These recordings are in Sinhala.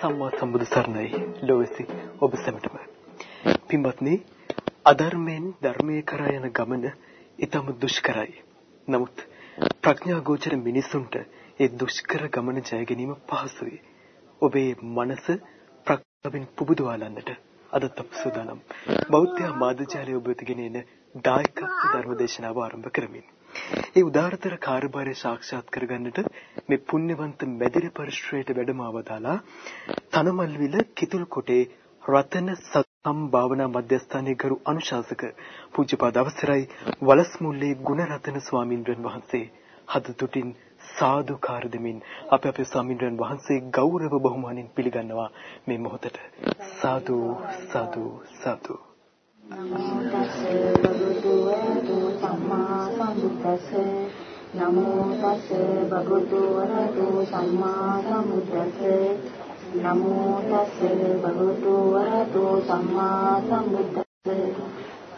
සම්මා සම්බුදු සරණයි. ලෝවැසි ඔබ සැමටම. පින්වත්නි අධර්මයෙන් ධර්මයේ කරා යන ගමන ඊටම දුෂ්කරයි. නමුත් ප්‍රඥා ගෝචර මිනිසුන්ට ඒ දුෂ්කර ගමන ජය ගැනීම පහසුයි. ඔබේ මනස ප්‍රඥාවෙන් පුබුදවාලන්නට අදත් අප සූදානම් බෞද්ධ මාධ්‍යාලය ඔබ වෙතගෙන එන දායක ධර්ම දේශනාව ආරම්භ කරමින්. ඒ උදාරතර කාර්යභාරය සාක්ෂාත් කරගන්නට මේ පුණ්‍යවන්ත මැදිරි පරිශ්‍රයට වැඩම ආවදාලා තනමල්විල කිතුල්කොටේ රතන සම් භාවනා මධ්‍යස්ථානයේ ගරු අනුශාසක පූජ්‍යපාද අවසරයි වලස්මුල්ලේ ගුණරතන ස්වාමින්වයන් වහන්සේ. හදතුටින් සාදුකාර දෙමින් අප අපේ ස්වාමින්වයන් වහන්සේ ගෞරව බහුමානෙන් පිළිගන්නවා මේ මොහොතට. සාදු සාදු සාදු. නමෝ තස්සේ භගවතු වරහතු සම්මා සම්බුද්දස්සේ නමෝ තස්සේ භගවතු වරහතු සම්මා සම්බුද්දස්සේ නමෝ තස්සේ භගවතු වරහතු සම්මා සම්බුද්දස්සේ බුද්ධං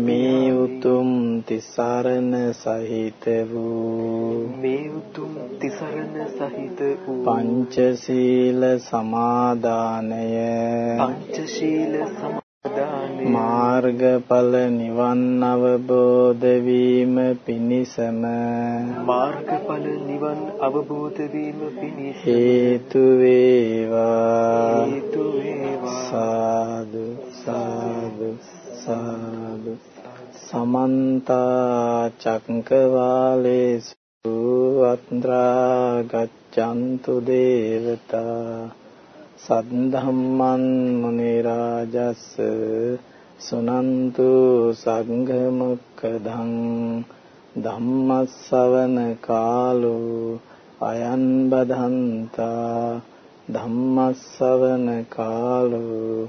මේ උතුම් තිසරණ සහිත වූ මේ උතුම් තිසරණ සහිත වූ පංචශීල සමාදානය පංචශීල සමාදානය මාර්ගඵල නිවන් අවබෝධ වීම පිණිසම මාර්ගඵල නිවන් අවබෝධ වීම පිණිස හේතු වේවා හේතු වේවා සාදු සාදු සාදු. සමන්ත චක්කවාලේසු අත්‍රා ගච්ඡන්තු දේවතා. සද්ධම්මන් මුනි රාජස් සුනන්තු සංඝ මොක්ඛදං. ධම්මස්සවන කාලෝ අයන් බදන්තා. ධම්මස්සවන කාලෝ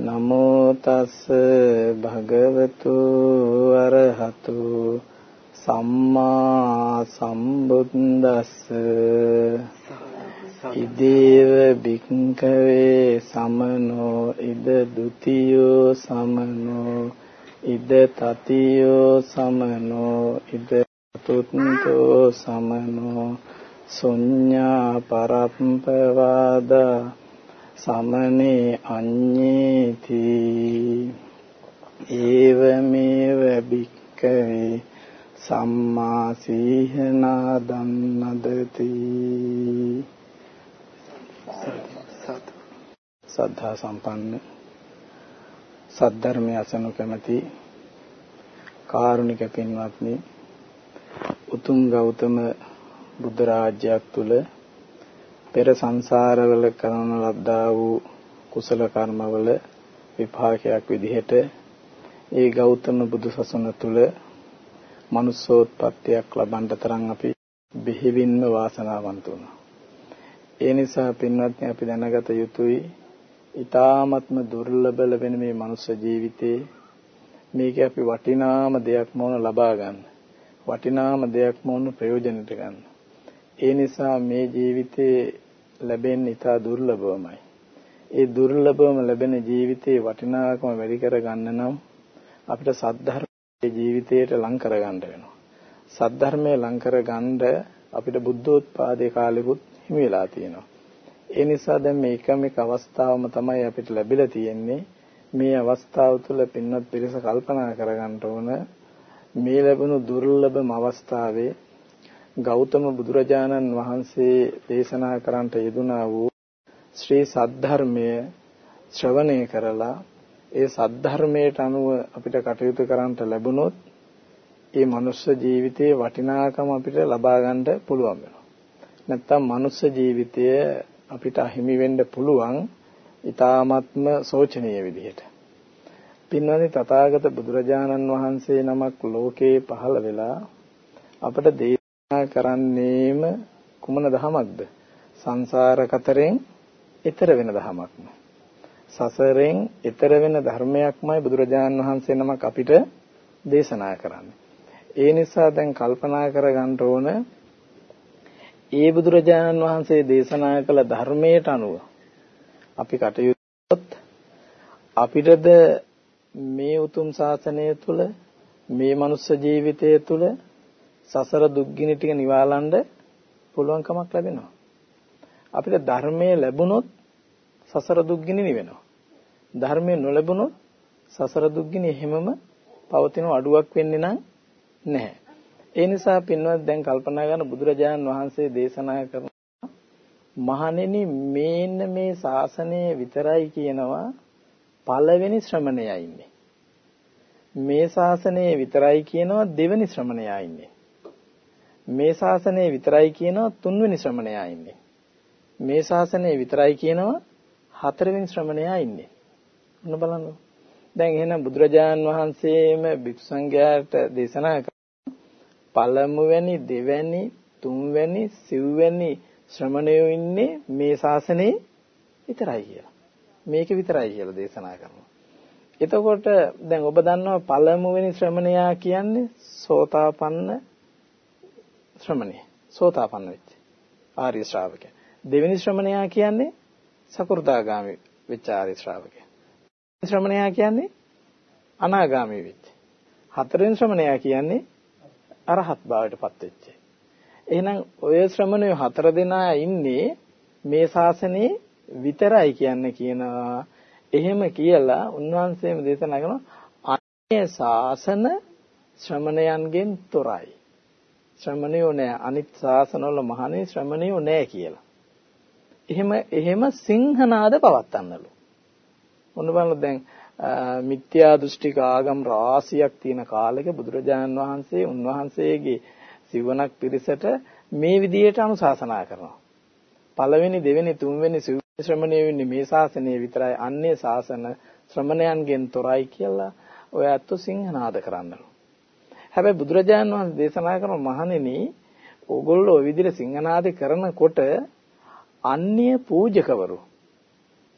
නමෝ තස්ස භගවතු අරහතෝ සම්මා සම්බුද්දස්ස. ඉදේව භික්ඛවේ සමනෝ ඉද ဒ ුතියෝ සමනෝ ඉද තතියෝ සමනෝ ඉද තුත්තෝ සමනෝ. සුඤ්ඤා පරම්පවාද සමනේ අඤ්ඤේති ඒවමේව භික්ඛවේ සම්මා සීහනා දන්නදති. සද්ධා සම්පන්න. සද්ධර්මය අසනු කැමැති කාරුණික පින්වත්නි උතුම් ගෞතම බුද්ධ රාජ්‍යයක් තුල පෙර සංසාරවල කරන ලද්දා වූ කුසල කර්මවල විපාකයක් විදිහට ඒ ගෞතම බුදු සසුන තුල manussෝත්පත්තියක් ලබන්න තරම් අපි බෙහෙවින්ම වාසනාවන්ත වුණා. ඒ නිසා පින්වත්නි අපි දැනගත යුතුයි ඊ타ත්ම දුර්ලභ ලැබෙන මේ මනුෂ්‍ය ජීවිතේ මේක අපි වටිනාම දෙයක් මොන ලබා ගන්න. වටිනාම දෙයක් මොන ප්‍රයෝජනෙට ගන්න. ඒ නිසා මේ ජීවිතේ ලැබෙන්නේ ඊටා දුර්ලභවමයි. ඒ දුර්ලභවම ලැබෙන ජීවිතේ වටිනාකම වැඩි කර ගන්න නම් අපිට සද්ධර්මයේ ජීවිතයට ලං කර ගන්න වෙනවා. සද්ධර්මයේ ලං කර ගන්න අපිට බුද්ධෝත්පාදේ කාලෙකුත් හිමි වෙලා තියෙනවා. ඒ නිසා දැන් මේ එකම එක අවස්ථාවම තමයි අපිට ලැබිලා තියෙන්නේ. මේ අවස්ථාව තුළ පින්වත් පිරිස කල්පනා කරගන්න ඕන මේ ලැබුණු දුර්ලභම අවස්ථාවේ ගෞතම බුදුරජාණන් වහන්සේ දේශනා කරන්නට යෙදුනා වූ ශ්‍රී සද්ධර්මය ශ්‍රවණය කරලා ඒ සද්ධර්මයට අනුව අපිට කටයුතු කරන්නට ලැබුණොත් ඒ මනුෂ්‍ය ජීවිතයේ වටිනාකම අපිට ලබා ගන්න පුළුවන් වෙනවා. නැත්තම් මනුෂ්‍ය ජීවිතය අපිට අහිමි වෙන්න පුළුවන් ඊ타ත්ම සෝචනීය විදිහට. පින්වත්නි තථාගත බුදුරජාණන් වහන්සේ නමක් ලෝකේ පහළ වෙලා අපට දේශනා කරන්නේම කුමන ධමයක්ද? සංසාර කතරෙන් ඈතර වෙන ධමයක්ම. සසරෙන් ඈතර වෙන ධර්මයක්මයි බුදුරජාණන් වහන්සේ නමක් අපිට දේශනා කරන්නේ. ඒ නිසා දැන් කල්පනා කරගන්න ඕන ඒ බුදුරජාණන් වහන්සේ දේශනා කළ ධර්මයට අනුව අපි කටයුතු අපිටද මේ උතුම් ශාසනය තුල මේ මනුස්ස ජීවිතය තුල සසර දුක්ගිනි ටික නිවාලන්න පුළුවන්කමක් ලැබෙනවා. අපිට ධර්මයේ ලැබුණොත් සසර දුක්ගිනි නිවෙනවා. ධර්මයේ නොලැබුණොත් සසර දුක්ගිනි හැමම පවතින අඩුවක් වෙන්නේ නැහැ. ඒ නිසා පින්වත් දැන් කල්පනා කරන බුදුරජාණන් වහන්සේ දේශනා කරන මහණෙනි මේන්න මේ ශාසනය විතරයි කියනවා පළවෙනි ශ්‍රමණයා ඉන්නේ. මේ ශාසනය විතරයි කියනවා දෙවෙනි ශ්‍රමණයා ඉන්නේ. මේ ශාසනය විතරයි කියනවා තුන්වෙනි ශ්‍රමණයා ඉන්නේ. මේ ශාසනය විතරයි කියනවා හතරවෙනි ශ්‍රමණයා ඉන්නේ. ඔන්න බලන්න. දැන් එහෙනම් බුදුරජාන් වහන්සේම භික්ෂු සංඝයාට දේශනා පළමුවැනි දෙවැනි තුන්වැනි සිව්වැනි ශ්‍රමණයෝ ඉන්නේ මේ ශාසනයේ විතරයි කියලා. මේක විතරයි කියලා දේශනා කරනවා. එතකොට දැන් ඔබ දන්නවා පළමුවෙනි ශ්‍රමණයා කියන්නේ සෝතාපන්න ශ්‍රමණය. සෝතාපන්න වෙච්ච ආර්ය ශ්‍රාවකයා. දෙවෙනි ශ්‍රමණයා කියන්නේ සකෘදාගාමි වෙච්ච ආර්ය ශ්‍රාවකයා. ශ්‍රමණයා කියන්නේ අනාගාමී වෙච්ච. හතරවෙනි ශ්‍රමණයා කියන්නේ අරහත් භාවයට පත් වෙච්ච. එහෙනම් ඔය ශ්‍රමණය හතර දෙනා ඉන්නේ මේ ශාසනයේ විතරයි කියන්නේ කියනවා. එහෙම කියලා උන්වහන්සේම දේශනා කරනවා අන්‍ය ශාසන ශ්‍රමණයන්ගෙන් තොරයි. ශ්‍රමණයෝ නෑ අනිත් ශාසනවල මහණේ ශ්‍රමණයෝ නෑ කියලා. එහෙම එහෙම සිංහනාද පවත්තන්නලු. මොන බලන්න දැන් මිත්‍යා දෘෂ්ටික ආගම් රාශියක් තියෙන කාලෙක බුදුරජාණන් වහන්සේ උන්වහන්සේගේ සිවණක් පිරිසට මේ විදියට අනුශාසනා කරනවා. පළවෙනි දෙවෙනි තුන්වෙනි ශ්‍රමණය වෙන්නේ මේ ශාසනය විතරයි අන්නේ ශාසන ශ්‍රමණයන්ගෙන් තොරයි කියලා ඔය අත්තු සිංහනාද කරන්නලු. හැබැයි බුදුරජාණන් වහන්සේ දේශනා කරන මහණෙනි ඕගොල්ලෝ ඔය විදිහට සිංහනාද කරනකොට අන්‍ය පූජකවරු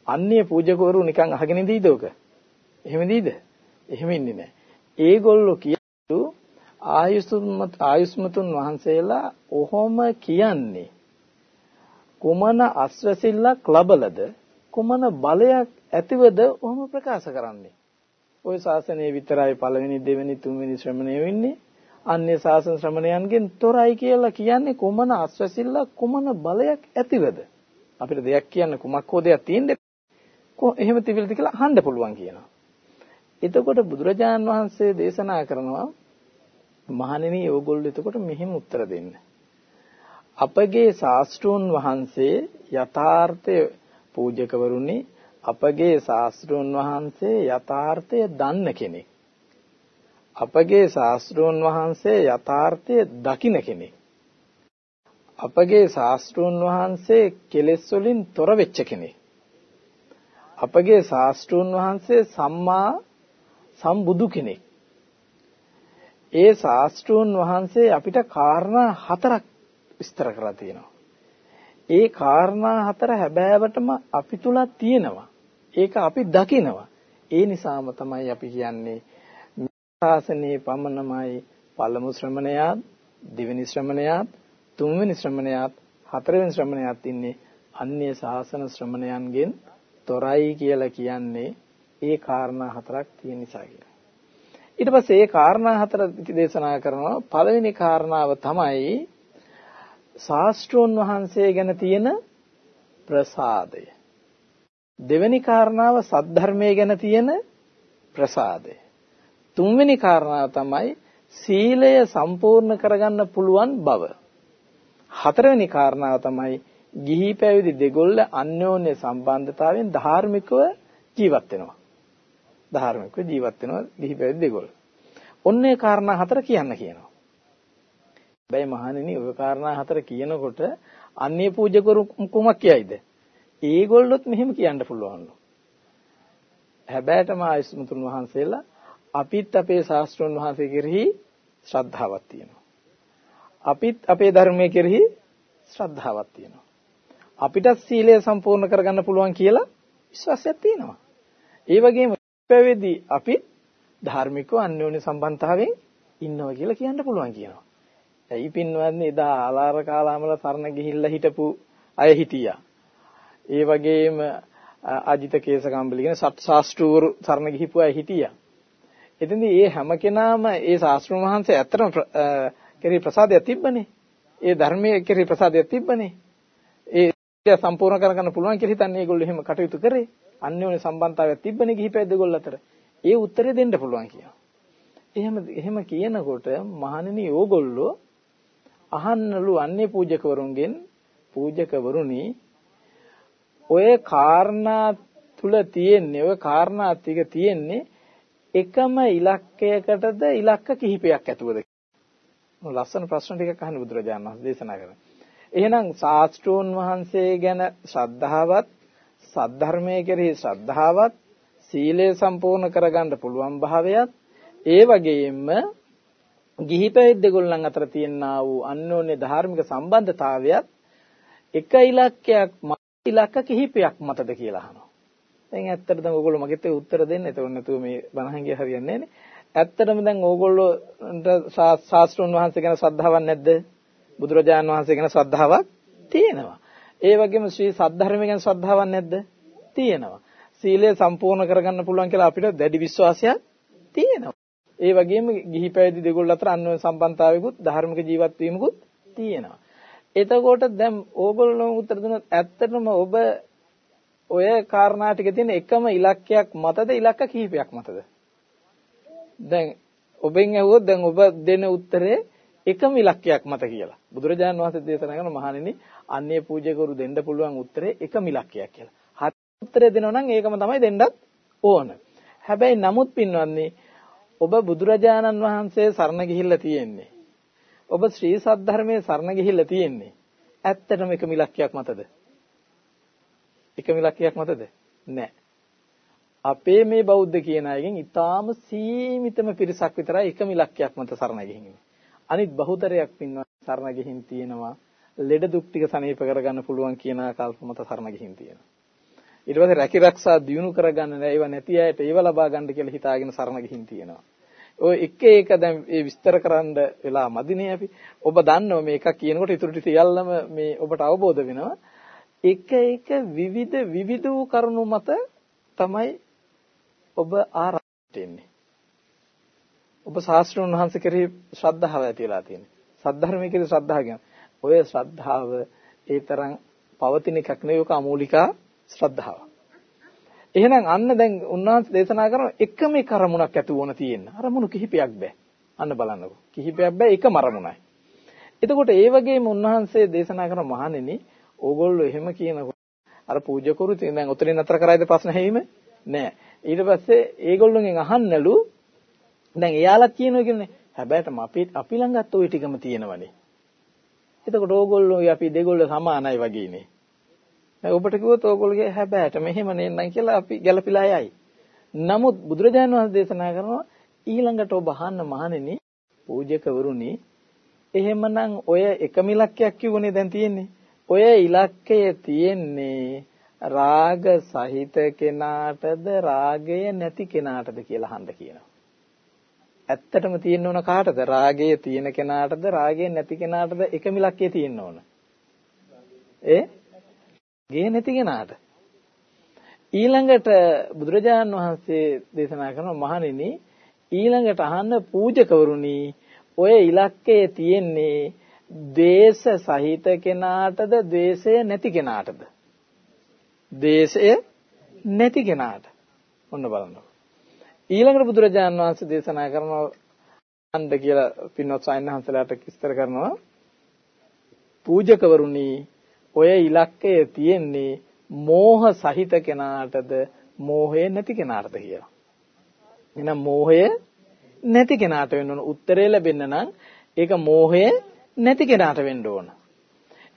අන්‍ය පූජකවරු නිකන් අහගෙන ඉඳීද ඔක? එහෙම නේද? එහෙම ඉන්නේ නැහැ. ඒගොල්ලෝ කියු ආයුෂ්මත් ආයුෂ්මතුන් වහන්සේලා ඔහොම කියන්නේ කුමන අස්වැසිල්ලක් ලබලද කුමන බලයක් ඇතිවද ඔහොම ප්‍රකාශ කරන්නේ. ওই ශාසනයේ විතරයි පළවෙනි දෙවෙනි තුන්වෙනි ශ්‍රමණය වෙන්නේ. අන්‍ය ශාසන ශ්‍රමණයන්ගෙන් තොරයි කියලා කියන්නේ කුමන අස්වැසිල්ලක් කුමන බලයක් ඇතිවද? අපිට දෙයක් කියන්න කුමක් හෝ දෙයක් තියෙන්නේ එහෙම තිබිලද කියලා අහන්න පුළුවන් කියනවා. එතකොට බුදුරජාන් වහන්සේ දේශනා කරනවා මහණෙනි ඕගොල්ලෝ එතකොට මෙහෙම උත්තර දෙන්න. අපගේ ශාස්ත්‍රූන් වහන්සේ යථාර්ථය පූජකවරුනි අපගේ ශාස්ත්‍රූන් වහන්සේ යථාර්ථය දන්න කෙනෙක්. අපගේ ශාස්ත්‍රූන් වහන්සේ යථාර්ථය දකින කෙනෙක්. අපගේ ශාස්ත්‍රූන් වහන්සේ කෙලෙස් වලින් තොර වෙච්ච කෙනෙක්. අපගේ ශාස්ත්‍රූන් වහන්සේ සම්මා සම්බුදු කෙනෙක්. ඒ ශාස්ත්‍රූන් වහන්සේ අපිට කාරණා හතරක් විස්තර කරලා තියෙනවා. ඒ කාරණා හතර හැබෑවටම අපි තුල තියෙනවා. ඒක අපි දකිනවා. ඒ නිසාම තමයි අපි කියන්නේ ශාසනයේ පමණමයි පළමු ශ්‍රමණයාත්, දෙවෙනි ශ්‍රමණයාත්, තුන්වෙනි ශ්‍රමණයාත්, හතරවෙනි ශ්‍රමණයාත් ඉන්නේ අන්‍ය ශාසන ශ්‍රමණයන්ගෙන් තොරයි කියලා කියන්නේ ඒ කාරණා හතරක් තියෙන නිසා කියලා. ඊට පස්සේ ඒ කාරණා හතර දේශනා කරනවා පළවෙනි කාරණාව තමයි ශාස්ත්‍රෝන් වහන්සේ ගැන තියෙන ප්‍රසාදය. දෙවෙනි කාරණාව සද්ධර්මයේ ගැන තියෙන ප්‍රසාදය. තුන්වෙනි කාරණාව තමයි සීලය සම්පූර්ණ කරගන්න පුළුවන් බව. හතරවෙනි කාරණාව තමයි ගිහි පැවිදි දෙගොල්ල අන්‍යෝන්‍ය සම්බන්ධතාවයෙන් ධාර්මිකව ජීවත් වෙනවා. ධාර්මිකව ජීවත් වෙනවා ගිහි පැවිදි දෙගොල්ල. ඔන්නේ කාරණා හතර කියන්න කියනවා. හැබැයි මහණෙනි ඔය කාරණා හතර කියනකොට අන්‍ය පූජකරු කුමක් කියයිද? ඒගොල්ලොත් මෙහෙම කියන්න පුළුවන්ලු. හැබැයිටම ආයස්මුතුන් වහන්සේලා අපිත් අපේ ශාස්ත්‍රඥ වහන්සේ කෙරෙහි ශ්‍රද්ධාවක් තියෙනවා. අපිත් අපේ ධර්මයේ කෙරෙහි ශ්‍රද්ධාවක් තියෙනවා. අපිට සීලය සම්පූර්ණ කරගන්න පුළුවන් කියලා විශ්වාසයක් තියෙනවා. ඒ වගේම පැවිදි අපි ධාර්මිකව අන්‍යෝන්‍ය සම්බන්ධතාවයෙන් ඉන්නවා කියලා කියන්න පුළුවන් කියනවා. ඇයි පින්වත්නි එදා ආලාර කාලාමල සරණ ගිහිල්ලා හිටපු අය හිටියා. ඒ වගේම අජිත කේසකම්බලි කියන සත් ශාස්ත්‍රවරු සරණ ගිහිපු අය හිටියා. එතෙන්දී මේ හැම කෙනාම ඒ ශාස්ත්‍රඥ වහන්සේ ඇත්තටම කෙරෙහි ප්‍රසාදයක් තිබ්බනේ. ඒ ධර්මයේ කෙරෙහි ප්‍රසාදයක් තිබ්බනේ. ඒ සම්පූර්ණ කරගන්න පුළුවන් කියලා හිතන්නේ ඒගොල්ලෝ එහෙම කටයුතු කරේ. අන්‍යෝන්‍ය සම්බන්ධතාවයක් තිබ්බනේ ගිහි පැද්දගොල්ල අතර. ඒ උත්තරේ දෙන්න පුළුවන් කියනවා. එහෙම එහෙම කියනකොට මහණෙනි ඕගොල්ලෝ අහන්නලු අන්නේ පූජකවරුන්ගෙන් පූජකවරුනි ඔය කාරණා තුල තියෙන්නේ ඔය කාරණා ටික තියෙන්නේ එකම ඉලක්කයකටද ඉලක්ක කිහිපයක් ඇතුවද ලස්සන ප්‍රශ්න ටිකක් අහන්න බුදුරජාණන් වහන්සේ දේශනා කරනවා. එහෙනම් ශාස්ත්‍රෝන් වහන්සේ ගැන ශ්‍රද්ධාවත් සද්ධර්මයේ කෙරෙහි ශ්‍රද්ධාවත් සීලය සම්පූර්ණ කරගන්න පුළුවන් භාවයත් ඒ වගේම ගිහි පැවිද්දගොල්ලන් අතර තියෙනා වූ අන්‍යෝන්‍ය ධාර්මික සම්බන්ධතාවයත් එක ඉලක්කයක් ඉලක්ක කිහිපයක් මතද කියලා අහනවා. දැන් ඇත්තට දැන් ඕගොල්ලෝ මගෙත් උත්තර දෙන්න. එතකොට නැතුව මේ බණහන් ගිය හරියන්නේ නැහැ ඇත්තටම දැන් ඕගොල්ලෝන්ට ශාස්ත්‍රුන් වහන්සේ ගැන ශ්‍රද්ධාවක් නැද්ද? බුදුරජාන් වහන්සේ ගැන ශ්‍රද්ධාවක් තියෙනවා. ඒ වගේම ශ්‍රී සද්ධර්මය ගැන ශ්‍රද්ධාවක් නැද්ද? තියෙනවා. සීලය සම්පූර්ණ කරගන්න පුළුවන් කියලා අපිට දැඩි විශ්වාසයක් තියෙනවා. ඒ වගේම ගිහි පැවිදි දෙගොල්ල අතර අන්වය සම්බන්ධතාවයකුත් ධර්මික ජීවත් වීමකුත් තියෙනවා. එතකොට දැන් ඕගොල්ලෝ උත්තර දුන්නත් ඇත්තටම ඔබ ඔය කාරණා ටික තියෙන එකම ඉලක්කයක් මතද ඉලක්ක කිහිපයක් මතද? දැන් ඔබෙන් ඇහුවොත් දැන් ඔබ දෙන උත්තරේ එකම ඉලක්කයක් මත කියලා. බුදුරජාණන් වහන්සේ දේශනා කරන මහණෙනි අන්‍ය පූජකවරු දෙන්න පුළුවන් උත්තරේ එකම ඉලක්කයක් කියලා. හත් උත්තරේ දෙනවා නම් ඒකම තමයි දෙන්නත් ඕන. හැබැයි නමුත් පින්වත්නි ඔබ බුදුරජාණන් වහන්සේ සරණ ගිහිල්ලා තියෙන්නේ. ඔබ ශ්‍රී සද්ධර්මයේ සරණ ගිහිල්ලා තියෙන්නේ. ඇත්තටම එකම ඉලක්කයක් මතද? එකම ඉලක්කයක් මතද? නැහැ. අපේ මේ බෞද්ධ කියන අයගෙන් ඊටාම සීමිතම පිරිසක් විතරයි එකම ඉලක්කයක් මත සරණ ගිහින්නේ. අනිත් බහුතරයක් පින්වත් සරණ ගිහින් තියෙනවා ලෙඩ දුක් ටික සනීප කරගන්න පුළුවන් කියන කල්ප මත සරණ ගිහින් තියෙනවා. ඊට පස්සේ රැකී රක්ෂා දියුණු කරගන්න ඒව නැති අයට ඒව ලබා ගන්න කියලා හිතාගෙන සරණ ගිහින් තියෙනවා. ඔය එක එක දැන් මේ විස්තර කරන්න වෙලා මදිනේ අපි. ඔබ දන්නවා මේ එකක් කියනකොට ඊටු ටික සියල්ලම මේ ඔබට අවබෝධ වෙනවා. එක එක විවිධ විවිධ වූ කරුණු මත තමයි ඔබ ආරම්භ වෙන්නේ. ඔබ ශාස්ත්‍රඥ වහන්සේ කෙරෙහි ශ්‍රද්ධාව ඇති වෙලා තියෙන්නේ. සද්ධර්මයේ කෙරෙහි ශ්‍රද්ධාව කියන්නේ. ඔය ශ්‍රද්ධාව ඒ තරම් පවතින එකක් නෙවෙයි ඔක අමූලිකා ශ්‍රද්ධාව. එහෙනම් අන්න දැන් උන්වහන්සේ දේශනා කරන එකම එක අරමුණක් ඇති වුණ තියෙන. අරමුණු කිහිපයක් බෑ. අන්න බලන්නකෝ. කිහිපයක් බෑ එකම අරමුණයි. එතකොට ඒ වගේම උන්වහන්සේ දේශනා කරන මහණෙනි ඕගොල්ලෝ එහෙම කියනකොට අර පූජකවරු ඉතින් දැන් උතරින් අතර කරයිද ප්‍රශ්න හැීම නෑ ඊට පස්සේ ඒගොල්ලෝගෙන් අහන්නලු දැන් එයාලා කියනවා කියන්නේ හැබැයිටම අපි අපි ළඟත් ওই ටිකම තියෙනවනේ එතකොට ඕගොල්ලෝ අපි දෙගොල්ලෝ සමානයි වගේනේ දැන් ඔබට කිව්වොත් ඕගොල්ලෝගේ හැබැයිට මෙහෙම නෙන්නම් කියලා අපි ගැළපිලා යයි නමුත් බුදුරජාණන් වහන්සේ දේශනා කරනවා ඊළඟට ඔබ අහන්න මහණෙනි පූජකවරුනි එහෙමනම් ඔය එකම ඉලක්කයක් කිව්වනේ දැන් තියෙන්නේ ඔය ඉලක්කය තියෙන්නේ රාග සහිත කෙනාටද රාගය නැති කෙනාටද කියලා අහන්න කියනවා. ඇත්තටම තියෙන්න ඕන කාටද? රාගය තියෙන කෙනාටද රාගය නැති කෙනාටද එකම ඉලක්කය තියෙන්න ඕන. ඒ? ගේ නැති කෙනාට. ඊළඟට බුදුරජාණන් වහන්සේ දේශනා කරන මහණෙනි ඊළඟට අහන්න පූජකවරුනි ඔය ඉලක්කය තියෙන්නේ දේශ සහිත කෙනාටද ද්වේෂය නැති කෙනාටද? ද්වේෂය නැති කෙනාට. ඔන්න බලන්න. ඊළඟට බුදුරජාණන් වහන්සේ දේශනා කරනවා අන්ද කියලා පින්වත් සයන්හන්සලාට විස්තර කරනවා පූජකවරුනි ඔය ඉලක්කය තියෙන්නේ මෝහ සහිත කෙනාටද මෝහය නැති කෙනාටද කියලා. එහෙනම් මෝහය නැති කෙනාට වෙන්න ඕන උත්තරේ ලැබෙන්න නම් ඒක මෝහය නැති කෙනාට වෙන්න ඕන.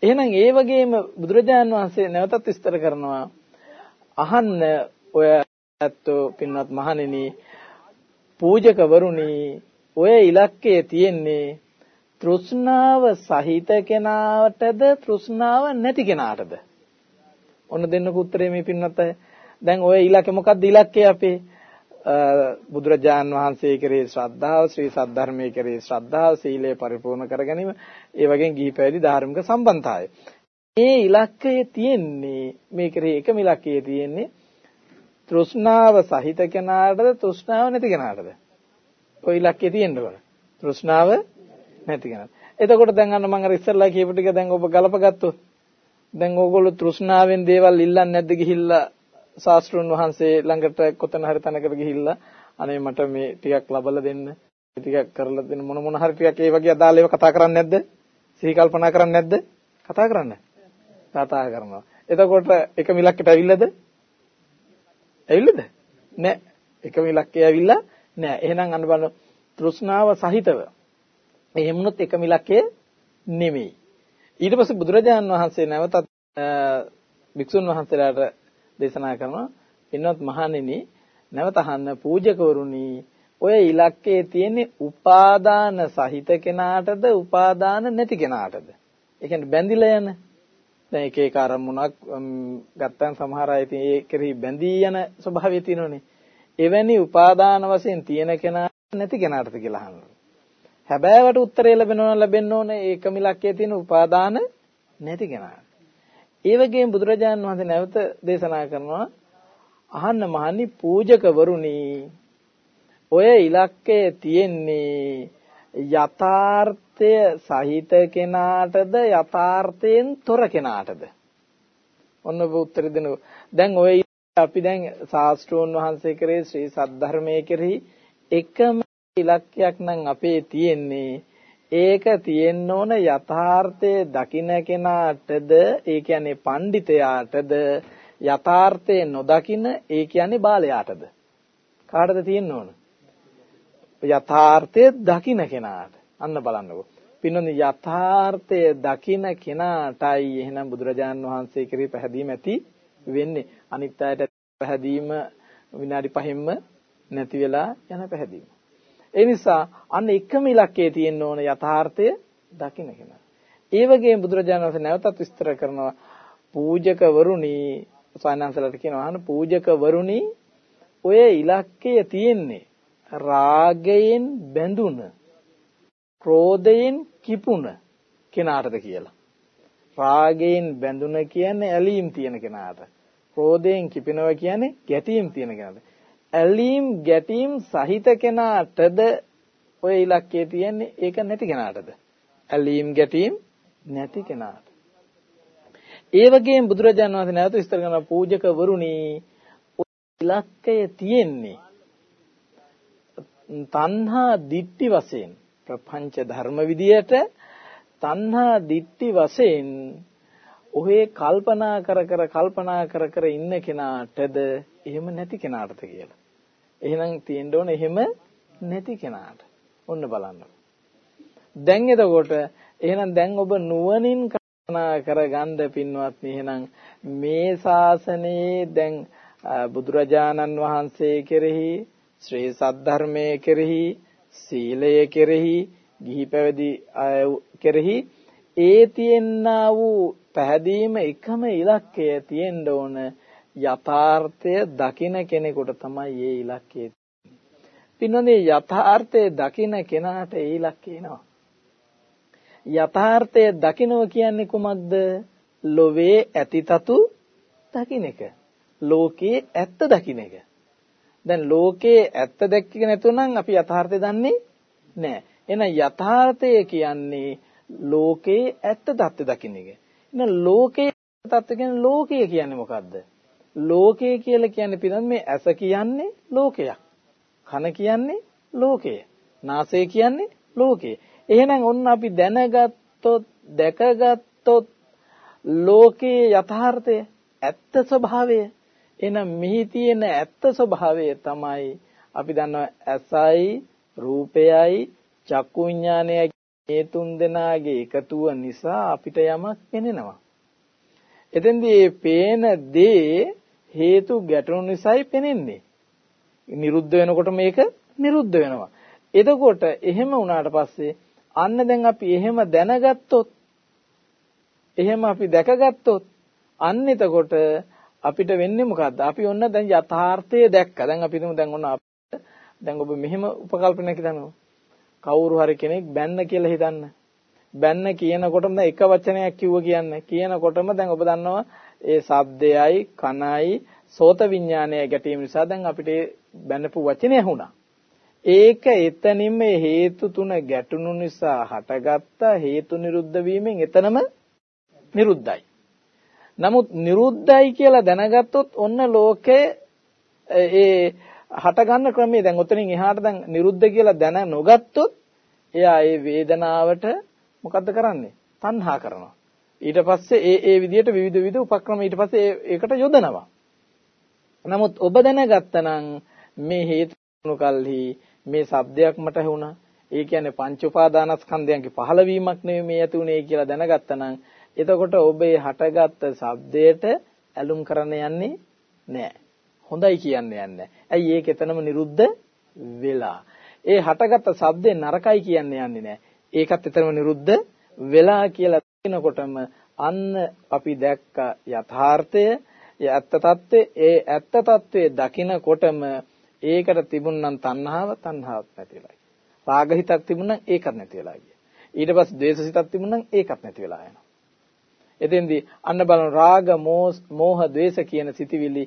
එහෙනම් ඒ වගේම බුදුරජාන් වහන්සේ නැවතත් විස්තර කරනවා අහන්න ඔය ඇත්තෝ පින්වත් මහණෙනි පූජකවරුනි ඔය ඉලක්කයේ තියෙන්නේ තෘෂ්ණාව සහිත කෙනාටද තෘෂ්ණාව නැති කෙනාටද ඔන්න දෙන්නක උත්තරේ මේ පින්වත් අය දැන් ඔය ඉලක්කේ මොකක්ද ඉලක්කේ අපේ බුදුරජාන් වහන්සේ කෙරෙහි ශ්‍රද්ධාව ශ්‍රී සද්ධර්මයේ කෙරෙහි ශ්‍රද්ධාව සීලය පරිපූර්ණ කර ගැනීම ඒ වගේම ගිහි පැවිදි ධාර්මික සම්බන්ධතාවය. මේ ඉලක්කය තියෙන්නේ මේ කෙරෙහි එකම ඉලක්කය තියෙන්නේ තෘෂ්ණාව සහිත කෙනාටද තෘෂ්ණාව නැති කෙනාටද? ওই ඉලක්කය තියෙන්න ඕන. තෘෂ්ණාව නැති කෙනාට. එතකොට දැන් අන්න මම අර ඉස්සෙල්ලා කියපු ටික දැන් ඔබ ගලපගත්තොත් දැන් ඕගොල්ලෝ තෘෂ්ණාවෙන් දේවල් ඉල්ලන්නේ නැද්ද ගිහිල්ලා ශාස්ත්‍රුන් වහන්සේ ළඟට කොතන හරි තැනකට ගිහිල්ලා අනේ මට මේ ටිකක් ලබලා දෙන්න ටිකක් කරලා දෙන්න මොන මොන හරි ටිකක් ඒ වගේ අදාළ ඒවා කතා කරන්නේ නැද්ද? සිහි කල්පනා කරන්නේ නැද්ද? කතා කරන්නේ. කතා කරනවා. එතකොට එක මිලක්කට ඇවිල්ලාද? ඇවිල්ලාද? නෑ. එක මිලක්කේ ඇවිල්ලා නෑ. එහෙනම් අන්න බලන්න තෘෂ්ණාව සහිතව. එහෙම වුණොත් එක මිලක්කේ නෙමෙයි. ඊට පස්සේ බුදුරජාණන් වහන්සේ නැවතත් භික්ෂුන් වහන්සේලාට දේශනා කරනවා පින්වත් මහණෙනි නැවත අහන්න පූජකවරුනි ඔය ඉලක්කයේ තියෙන්නේ උපාදාන සහිත කෙනාටද උපාදාන නැති කෙනාටද? ඒ කියන්නේ බැඳිලා යන. දැන් එක එක අරමුණක් ගත්තන් සමහර අය ඉතින් ඒ කෙරෙහි බැඳී යන ස්වභාවය තියෙනෝනේ එවැනි උපාදාන වශයෙන් තියෙන කෙනා නැති කෙනාටද කියලා අහනවා. හැබෑවට උත්තරේ ලැබෙනවා ලැබෙන්න ඕනේ. ඒකම ඉලක්කයේ තියෙන උපාදාන නැති කෙනාට ඒ වගේම බුදුරජාණන් වහන්සේ නැවත දේශනා කරනවා අහන්න මහනි පූජකවරුනි ඔය ඉලක්කය තියෙන්නේ යථාර්ථය සහිත කෙනාටද යථාර්ථයෙන් තොර කෙනාටද? ඔන්න ඔබ උත්තර දෙනු. දැන් ඔය අපි දැන් ශාස්ත්‍රෝන් වහන්සේ කරේ ශ්‍රී සද්ධර්මයේ කෙරෙහි එකම ඉලක්කයක් නම් අපේ තියෙන්නේ. ඒක තියෙන්න ඕන යථාර්ථයේ දකින්න කෙනාටද ඒ කියන්නේ පඬිතයාටද යථාර්ථයේ නොදකින්න ඒ කියන්නේ බාලයාටද? කාටද තියෙන්න ඕන? යථාර්ථයේ දකින්න කෙනාට. අන්න බලන්නකෝ. පින්නොනි යථාර්ථයේ දකින්න කෙනාටයි එහෙනම් බුදුරජාන් වහන්සේ කෙරෙහි පැහැදීම ඇති වෙන්නේ. අනිත් අයට පැහැදීම විනාඩි 5න්ම නැති වෙලා යන පැහැදීම. ඒ නිසා අන්න එකම ඉලක්කයේ තියෙන්න ඕන යථාර්ථය දකින්න කෙනා. ඒ වගේම බුදුරජාණන් වහන්සේ නැවතත් විස්තර කරනවා පූජකවරුනි සයන්හන්සලට කියනවා අහන පූජකවරුනි ඔය ඉලක්කය තියෙන්නේ රාගයෙන් බැඳුන ක්‍රෝධයෙන් කිපුණ කෙනාටද කියලා. රාගයෙන් බැඳුන කියන්නේ ඇලීම් තියෙන කෙනාට. ක්‍රෝධයෙන් කිපෙනවා කියන්නේ ගැටීම් තියෙන කෙනාට. ඇලීම් ගැටීම් සහිත කෙනාටද ඔය ඉලක්කය තියෙන්නේ ඒක නැති කෙනාටද? ඇලීම් ගැටීම් නැති කෙනාට. ඒ වගේම බුදුරජාණන් වහන්සේ නැවත විස්තර කරන පූජක වරුනි ඉලක්කය තියෙන්නේ තණ්හා දිට්ටි වශයෙන් ප්‍රපංච ධර්ම විදියට තණ්හා දිට්ටි වශයෙන් ඔහේ කල්පනා කර කර කල්පනා කර කර ඉන්න කෙනාටද එහෙම නැති කෙනාටද කියලා. එහෙනම් තියෙන්න ඕන එහෙම නැති කෙනාට. ඔන්න බලන්න. දැන් එතකොට එහෙනම් දැන් ඔබ නුවණින් කල්පනා කරගන්න පින්වත්නි එහෙනම් මේ ශාසනයේ දැන් බුදුරජාණන් වහන්සේ කෙරෙහි ශ්‍රී සද්ධර්මයේ කෙරෙහි සීලය කෙරෙහි ගිහි පැවිදි කෙරෙහි ඒ තියෙනා වූ පැහැදීම එකම ඉලක්කය තියෙන්න ඕන යථාර්ථය දකින කෙනෙකුට තමයි මේ ඉලක්කය. පින්නනේ යථාර්ථය දකින කෙනාට ඒ ඉලක්කය එනවා. යථාර්ථය දකිනවා කියන්නේ කුමක්ද? ලොවේ ඇතිතතු දකින්න එක. ලෝකයේ ඇත්ත දකින්න එක. දැන් ලෝකයේ ඇත්ත දැක්කේ නැතුණම් අපි යථාර්ථය දන්නේ නැහැ. එහෙනම් යථාර්ථය කියන්නේ ලෝකයේ ඇත්ත தත්ත්ව දකින්න එක. එහෙනම් ලෝකයේ தත්ත්ව කියන්නේ ලෝකය කියන්නේ මොකද්ද? ලෝකය කියලා කියන්නේ පිළින් මේ ඇස කියන්නේ ලෝකයක්. කන කියන්නේ ලෝකය. නාසය කියන්නේ ලෝකය. එහෙනම් ඔන්න අපි දැනගත්තොත් දැකගත්තොත් ලෝකයේ යථාර්ථය ඇත්ත ස්වභාවය එහෙනම් මෙහි තියෙන ඇත්ත ස්වභාවය තමයි අපි දන්නවා ඇසයි රූපයයි චක්කු විඥානයයි මේ තුන් දෙනාගේ එකතුව නිසා අපිට යමක් පෙනෙනවා. එතෙන්දී මේ පේන දේ හේතු ගැටුණු නිසායි පෙනෙන්නේ. නිරුද්ධ වෙනකොට මේක නිරුද්ධ වෙනවා. එතකොට එහෙම වුණාට පස්සේ අන්න දැන් අපි එහෙම දැනගත්තොත් එහෙම අපි දැකගත්තොත් අන්න එතකොට අපිට වෙන්නේ මොකද්ද? අපි ඔන්න දැන් යථාර්ථය දැක්කා. දැන් අපි හිතමු දැන් ඔන්න දැන් ඔබ මෙහෙම උපකල්පනයක් හිතනවා. කවුරු හරි කෙනෙක් බැන්න කියලා හිතන්න. බැන්න කියනකොටම දැන් එක වචනයක් කිව්ව කියන්නේ. කියනකොටම දැන් ඔබ දන්නවා ඒ ශබ්දයයි කනයි සෝත විඥානය ගැටීම නිසා දැන් අපිට බැනපු වචනය ඇහුණා. ඒක එතනින්ම හේතු තුන ගැටුණු නිසා හටගත්ත හේතු නිරුද්ධ වීමෙන් එතනම නිරුද්ධයි. නමුත් නිරුද්ධයි කියලා දැනගත්තොත් ඔන්න ලෝකේ ඒ හට ගන්න ක්‍රමය දැන් උතනින් එහාට දැන් නිරුද්ධ කියලා දැන නොගත්තොත් එයා ඒ වේදනාවට මොකද්ද කරන්නේ? තණ්හා කරනවා. ඊට පස්සේ ඒ ඒ විදිහට විවිධ විවිධ උපක්‍රම ඊට පස්සේ ඒකට යොදනවා. නමුත් ඔබ දැනගත්තනම් මේ හේතුණු කල්හි මේ shabdයක් මට ඇහුණා. ඒ කියන්නේ පංච උපාදානස්කන්ධයන්ගේ පහළවීමක් නෙවෙයි මේ ඇති උනේ කියලා දැනගත්තනම් එතකොට ඔබේ හටගත්ත shabdයට ඇලුම් කරන්න යන්නේ නැහැ. හොඳයි කියන්නේ යන්නේ. ඇයි ඒක එතනම නිරුද්ධ වෙලා. ඒ හටගත්ත shabdේ නරකයි කියන්නේ යන්නේ නැහැ. ඒකත් එතනම නිරුද්ධ වෙලා කියලා කියනකොටම අන්න අපි දැක්ක යථාර්ථය ඇත්ත తත්වේ ඒ ඇත්ත తත්වේ දකිනකොටම ඒකට තිබුණනම් තණ්හාව තණ්හාවක් නැතිලා ගියා. රාග හිතක් තිබුණනම් ඒකත් නැති වෙලා ගියා. ඊට පස්සේ ද්වේෂ හිතක් තිබුණනම් ඒකත් නැති වෙලා යනවා. එතෙන්දී අන්න බලන රාග මෝහ ද්වේෂ කියන සිටිවිලි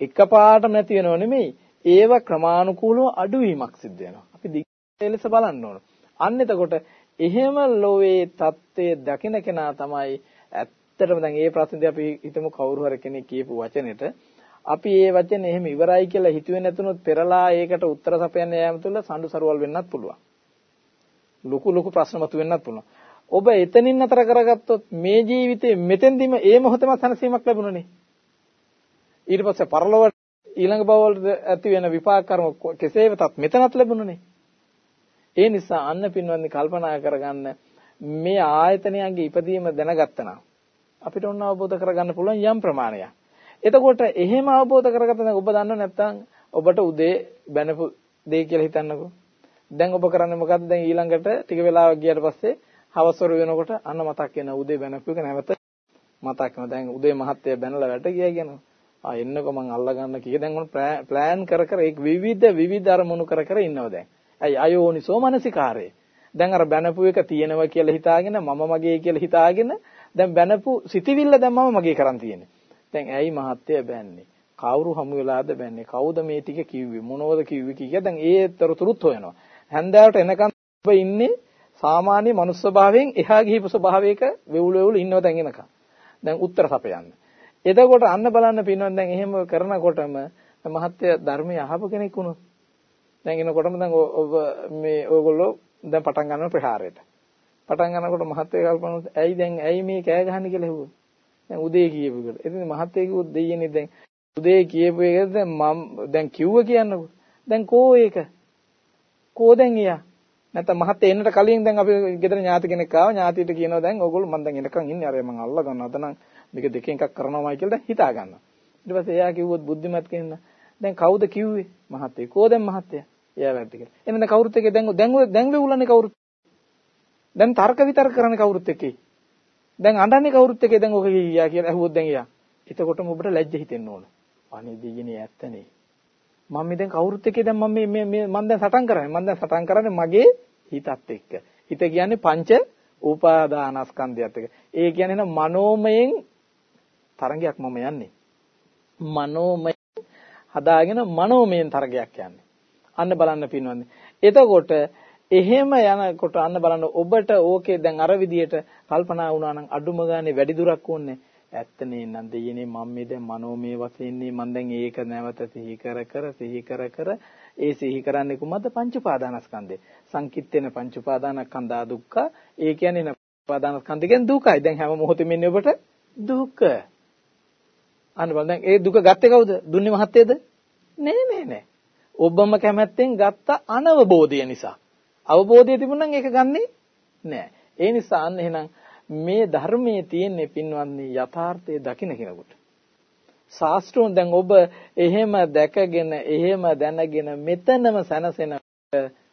එකපාරටම නැති වෙනව නෙමෙයි. ඒව ක්‍රමානුකූලව අඩුවීමක් සිද්ධ වෙනවා. අපි දිගට ලෙස බලන්න ඕන. අන්න එතකොට එහෙම ලෝවේ தත්ත්වය දකින කෙනා තමයි ඇත්තටම දැන් මේ ප්‍රශ්නේදී අපි හිතමු කවුරු හරි කෙනෙක් කියපු වචනෙට අපි ඒ වචනේ එහෙම ඉවරයි කියලා හිතුවේ නැතුනොත් පෙරලා ඒකට උත්තර සපයන්න යාම තුළ සම්ඩු සරුවල් වෙන්නත් පුළුවන්. ලොකු ලොකු ප්‍රශ්න මතුවෙන්නත් පුළුවන්. ඔබ එතනින් අතර කරගත්තොත් මේ ජීවිතේ මෙතෙන්දිම ඒ මොහොතේම සනසීමක් ලැබුණනේ. ඊට පස්සේ පරලොව ඊළඟ භවවලට ඇති වෙන විපාක කර්ම කෙසේ වෙතත් මෙතනත් ලැබුණනේ. ඒ නිසා අන්න පින්වත්නි කල්පනා කරගන්න මේ ආයතනයන්ගේ ඉපදීම දැනගත්තනම් අපිට ඔන්න අවබෝධ කරගන්න පුළුවන් යම් ප්‍රමාණයක්. එතකොට එහෙම අවබෝධ කරගත්තා නම් ඔබ දන්නව නැත්නම් ඔබට උදේ බැනපු දෙය කියලා හිතන්නකෝ. දැන් ඔබ කරන්නේ මොකද්ද? දැන් ඊළඟට ටික වෙලාවක් ගියාට පස්සේ හවසරු වෙනකොට අන්න මතක් වෙන උදේ බැනපු එක නැවත මතක් වෙනවා. දැන් උදේ මහත්තයා බැනලා වැට ගියා කියනවා. ආ එන්නකො මං අල්ලා ගන්න කිය දැන් ඔන්න ප්ලෑන් කර කර ඒක විවිධ විවිධ අරමුණු කර කර ඉන්නවා දැන්. ඇයි අයෝනිසෝ මනසිකාරය. දැන් අර බැනපු එක තියෙනවා කියලා හිතාගෙන මම මගේ කියලා හිතාගෙන දැන් බැනපු සිටිවිල්ල දැන් මම මගේ කරන් තියෙන්නේ. දැන් ඇයි මහත්තයා බැන්නේ? කවුරු හමු වෙලාද බැන්නේ? කවුද මේ ටික කිව්වේ? මොනවද කිව්වේ කිය. දැන් ඒ තොරතුරුත් හොයනවා. හැන්දෑවට එනකන් ඔබ ඉන්නේ සාමාන්‍ය මනුස්ස ස්වභාවයෙන් එහා ගිහිපු ස්වභාවයක වෙවුල වෙවුල ඉන්නව දැන් එනකන්. දැන් උත්තර සපයන්න. එතකොට අන්න බලන්න පින්නොත් දැන් එහෙම කරනකොටම මහත්ය ධර්මයේ අහපු කෙනෙක් වුණොත් දැන් එනකොටම දැන් ඔබ මේ ඔයගොල්ලෝ දැන් පටන් ගන්නවා ප්‍රහාරයට. පටන් ගන්නකොට මහත්ය කල්පනා ඇයි දැන් ඇයි මේ කෑ ගහන්නේ කියලා හෙව්වා. දැන් උදේ කියපු එකට. ඉතින් මහත්ය කිව්වොත් දෙයියනේ දැන් උදේ කියපු එක දැන් මම දැන් කිව්ව කියන්නකෝ. දැන් කෝ ඒක? කෝ දැන් එයා? නැත්නම් මහත්තයා එන්නට කලින් දැන් අපි ගෙදර ඥාති කෙනෙක් ආවා ඥාතියට කියනවා දැන් ඕගොල්ලෝ මම දැන් එනකන් ඉන්නේ අර මම අල්ල ගන්නවා අතනම් මේක දෙකෙන් එකක් කරනවාමයි කියලා දැන් හිතා ගන්නවා ඊට පස්සේ එයා කිව්වොත් බුද්ධිමත් කෙනා දැන් කවුද කිව්වේ මහත්තයා කෝ දැන් මහත්තයා එයා වැරදි කියලා. එහෙනම් දැන් කවුරුත් එක්ක දැන් දැන් දැන් වෙවුලන්නේ කවුරුත්? දැන් තර්ක විතර්ක කරන්නේ කවුරුත් එක්කේ? දැන් අඬන්නේ කවුරුත් එක්කේ දැන් ඔක ගියා කියලා ඇහුවොත් දැන් එයා. එතකොටම ඔබට ලැජ්ජ හිතෙන්න ඕන. අනේ දෙයියනේ ඇත්තනේ. මම දැන් කවුරුත් එක්කේ දැන් මම මේ මේ මම දැන් සටන් කරන්නේ. මම දැන් සටන් කරන්නේ මගේ හිතත් එක්ක. හිත කියන්නේ පංච උපාදානස්කන්ධයත් එක්ක. ඒ කියන්නේ න මනෝමයෙන් තරංගයක් මම යන්නේ. මනෝමය හදාගෙන මනෝමයෙන් තරගයක් යන්නේ. අන්න බලන්න පින්වන්නේ එතකොට එහෙම යනකොට අන්න බලන්න ඔබට ඕකේ දැන් අර විදියට කල්පනා වුණා නම් අඩුම ගානේ වැඩි දුරක් ඕනේ. ඇත්තනේ නම් දෙයනේ මම මේ දැන් මනෝමය වශයෙන් මම දැන් ඒක නැවත සිහි කර කර සිහි කර කර ඒ සිහි කරන්නේ කුමද්ද පංච උපාදානස්කන්ධය. සංකිට්ඨේන පංච උපාදානස්කන්ධා දුක්ඛ. ඒ කියන්නේ උපාදානස්කන්ධයෙන් දුකයි. දැන් හැම මොහොතෙම ඉන්නේ ඔබට දුක. අන්න බලන්න දැන් ඒ දුක ගත්තේ කවුද? දුන්නේ මහත්තයද නෑ නෑ නෑ. ඔබම කැමැත්තෙන් ගත්ත අනවබෝධය නිසා අවබෝධය තිබුණනම් ඒක ගන්නෙ නෑ ඒ නිසා අන්න එහෙනම් මේ ධර්මයේ තියෙන්නේ පින්වත්නි යථාර්ථය දකින්න කෙනෙකුට. ශාස්ත්‍රෝන් දැන් ඔබ එහෙම දැකගෙන එහෙම දැනගෙන මෙතනම සැනසෙන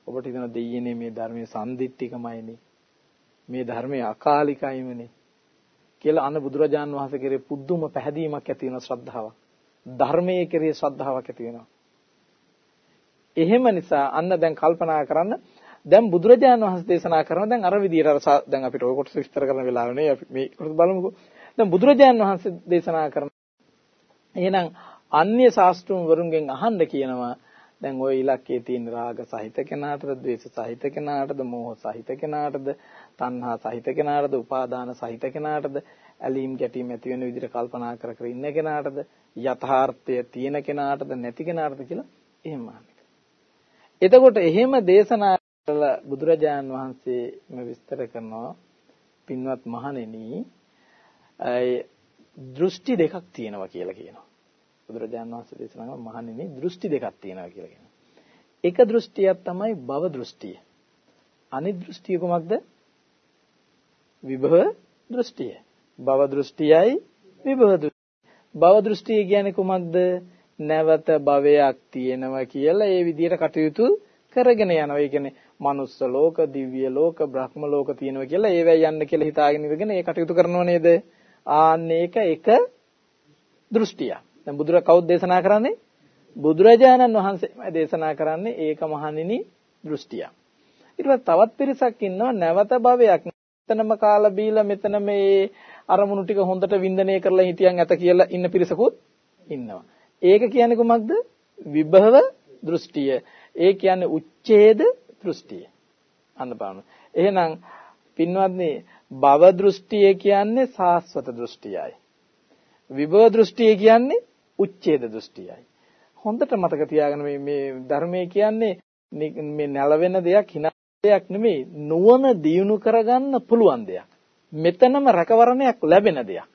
ඔබට හිතන දෙයියනේ මේ ධර්මයේ සම්දිත්තිකමයිනේ. මේ ධර්මයේ අකාලිකයිමනේ. කියලා අන්න බුදුරජාන් වහන්සේ කෙරේ පුදුම පැහැදීමක් ඇති වෙන ශ්‍රද්ධාවක්. ධර්මයේ කෙරේ ශ්‍රද්ධාවක් ඇති වෙනවා. එහෙම නිසා අන්න දැන් කල්පනා කරන්න. දැන් බුදුරජාණන් වහන්සේ දේශනා කරන දැන් අර විදියට අර දැන් අපිට ඔය කොටස විස්තර කරන වෙලාව නේ අපි මේ කොටස බලමුකෝ. දැන් බුදුරජාණන් වහන්සේ දේශනා කරන එහෙනම් අන්‍ය ශාස්ත්‍රූන් වරුන්ගෙන් අහන්න කියනවා. දැන් ওই ඉලක්කයේ තියෙන රාග සහිත කෙනාටද ද්වේෂ සහිත කෙනාටද මෝහ සහිත කෙනාටද තණ්හා සහිත කෙනාටද උපාදාන සහිත කෙනාටද ඇලීම් ගැටීම් ඇති වෙන විදිහට කල්පනා කර කර ඉන්න කෙනාටද යථාර්ථය තියෙන කෙනාටද නැති කෙනාටද කියලා එහෙම එතකොට එහෙම දේශනා බුදුරජාන් වහන්සේම විස්තර කරනවා පින්වත් මහණෙනි දෘෂ්ටි දෙකක් තියෙනවා කියලා කියනවා. බුදුරජාන් වහන්සේ දේශනා කරන මහණෙනි දෘෂ්ටි දෙකක් තියෙනවා කියලා කියනවා. එක දෘෂ්ටියක් තමයි භව දෘෂ්ටිය. අනිත් දෘෂ්ටිය කොමක්ද? විභව දෘෂ්ටිය. භව දෘෂ්ටියයි විභව දෘෂ්ටිය. භව දෘෂ්ටිය කියන්නේ කොමක්ද? නැවත භවයක් තියෙනවා කියලා ඒ විදිහට කටයුතු කරගෙන යනවා. ඒ කියන්නේ මනුස්ස ලෝක, දිව්‍ය ලෝක, බ්‍රහ්ම ලෝක තියෙනවා කියලා ඒවැයි යන්න කියලා හිතාගෙන ඉඳගෙන ඒ කටයුතු කරනව නේද? ආන්න ඒක එක දෘෂ්ටියක්. දැන් බුදුර කවුද දේශනා කරන්නේ? බුදුරජාණන් වහන්සේමයි දේශනා කරන්නේ ඒක මහණෙනි දෘෂ්ටිය. ඊට පස්සේ තවත් පිරිසක් ඉන්නවා නැවත භවයක්. මෙතනම කාලා බීලා මෙතන මේ අරමුණු ටික හොඳට වින්දනය කරලා හිටියන් ඇත කියලා ඉන්න පිරිසකුත් ඉන්නවා. ඒක කියන්නේ කොහොමද? විභව දෘෂ්ටිය. ඒ කියන්නේ උච්ඡේද දෘෂ්ටිය. අන්න බලන්න. එහෙනම් පින්වත්නි භව දෘෂ්ටිය කියන්නේ සාස්වත දෘෂ්ටියයි. විභව දෘෂ්ටිය කියන්නේ උච්ඡේද දෘෂ්ටියයි. හොඳට මතක තියාගන්න මේ මේ ධර්මයේ කියන්නේ මේ නැලවෙන දෙයක් hina දෙයක් නෙමෙයි නුවණ දියුණු කරගන්න පුළුවන් දෙයක්. මෙතනම රැකවරණයක් ලැබෙන දෙයක්.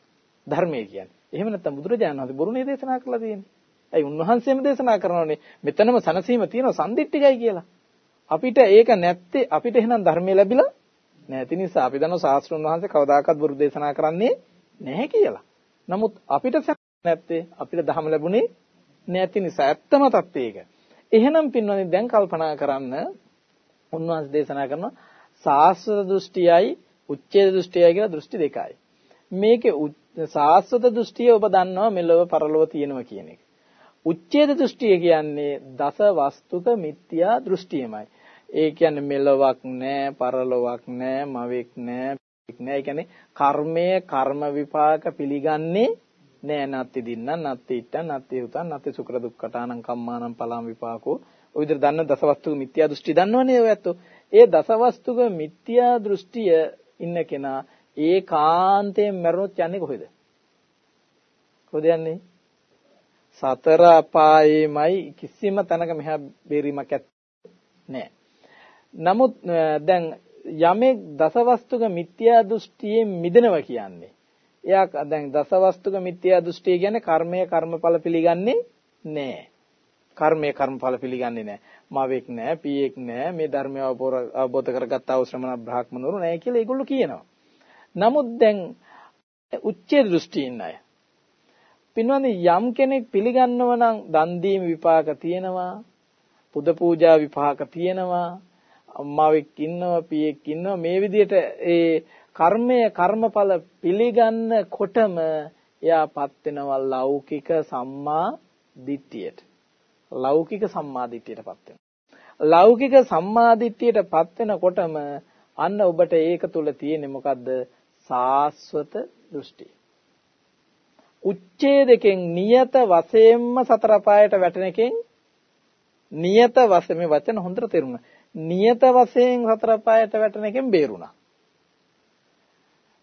ධර්මයේ කියන්නේ. එහෙම නැත්නම් බුදුරජාණන් වහන්සේ බොරුනේ දේශනා කළා තියෙන්නේ. ඇයි උන්වහන්සේම දේශනා කරනෝනේ මෙතනම සනසීම තියෙනවා සම්දිට්ඨිකයි කියලා. අපිට ඒක නැත්තේ අපිට එහෙනම් ධර්මය ලැබිලා නැති නිසා අපි දන්නවා ශාස්ත්‍රඥ වහන්සේ කවදාකවත් බුරු දේශනා කරන්නේ නැහැ කියලා. නමුත් අපිට නැත්තේ අපිට ධර්ම ලැබුණේ නැති නිසා ඇත්තම තත්ත්වය ඒක. එහෙනම් පින්වත්නි දැන් කල්පනා කරන්න උන්වහන්සේ දේශනා කරනවා සාස්වත දෘෂ්ටියයි උච්ඡේද දෘෂ්ටියයි කියලා දෘෂ්ටි දෙකයි. මේකේ සාස්වත දෘෂ්ටිය ඔබ දන්නවා මෙලොව පරලොව තියෙනවා කියන එක. උච්ඡේද දෘෂ්ටිය කියන්නේ දස වස්තුක මිත්‍යා දෘෂ්ටියමයි. ඒ කියන්නේ මෙලොවක් නෑ, පරලොවක් නෑ, මවෙක් නෑ, නෑ. ඒ කියන්නේ කර්මය කර්ම විපාක පිළිගන්නේ නෑ. නත්ති දින්න නත්ති ඉට්ටන් නත්ති උතන් නත්ති සුක්‍ර දුක්ඛටානං කම්මානං පලං විපාකෝ. ඔය විදිහට දන්න දසවස්තුක මිත්‍යා දෘෂ්ටි දන්නවනේ ඔය ඇත්තෝ. ඒ දසවස්තුක මිත්‍යා දෘෂ්ටිය ඉන්න කෙනා ඒකාන්තයෙන් මැරුණොත් යන්නේ කොහෙද? කොහෙද යන්නේ? සතර අපායේමයි කිසිම තැනක මෙහා බේරීමක් නැහැ නමුත් දැන් යමෙක් දසවස්තුක මිත්‍යා දෘෂ්ටියෙන් මිදෙනවා කියන්නේ එයා දැන් දසවස්තුක මිත්‍යා දෘෂ්ටිය කියන්නේ කර්මය කර්මඵල පිළිගන්නේ නැහැ. කර්මය කර්මඵල පිළිගන්නේ නැහැ. මවෙක් නැහැ, පීයෙක් නැහැ, මේ ධර්මය අවබෝධ කරගත්තා වූ ශ්‍රමණ බ්‍රාහ්මණවරු නැහැ කියලා ඒගොල්ලෝ කියනවා. නමුත් දැන් උච්චේ දෘෂ්ටියින් අය පින්වන්දි යම් කෙනෙක් පිළිගන්නව නම් දන් දීම විපාක තියෙනවා, පුද පූජා විපාක තියෙනවා, අම්මාවෙක් ඉන්නවා, පියෙක් ඉන්නවා මේ විදිහට ඒ කර්මය කර්මඵල පිළිගන්නකොටම එයාපත් වෙනවා ලෞකික සම්මා දිට්ඨියට. ලෞකික සම්මා දිට්ඨියටපත් වෙනවා. ලෞකික සම්මා දිට්ඨියටපත් වෙනකොටම අන්න ඔබට ඒක තුල තියෙන්නේ මොකද්ද? සාස්වත දෘෂ්ටි. උච්ඡේදකෙන් නියත වශයෙන්ම සතර පායට වැටෙන එකෙන් නියත වශයෙන් මේ වචන හොඳට තේරුණා. නියත වශයෙන් සතර පායට වැටෙන එකෙන් බේරුණා.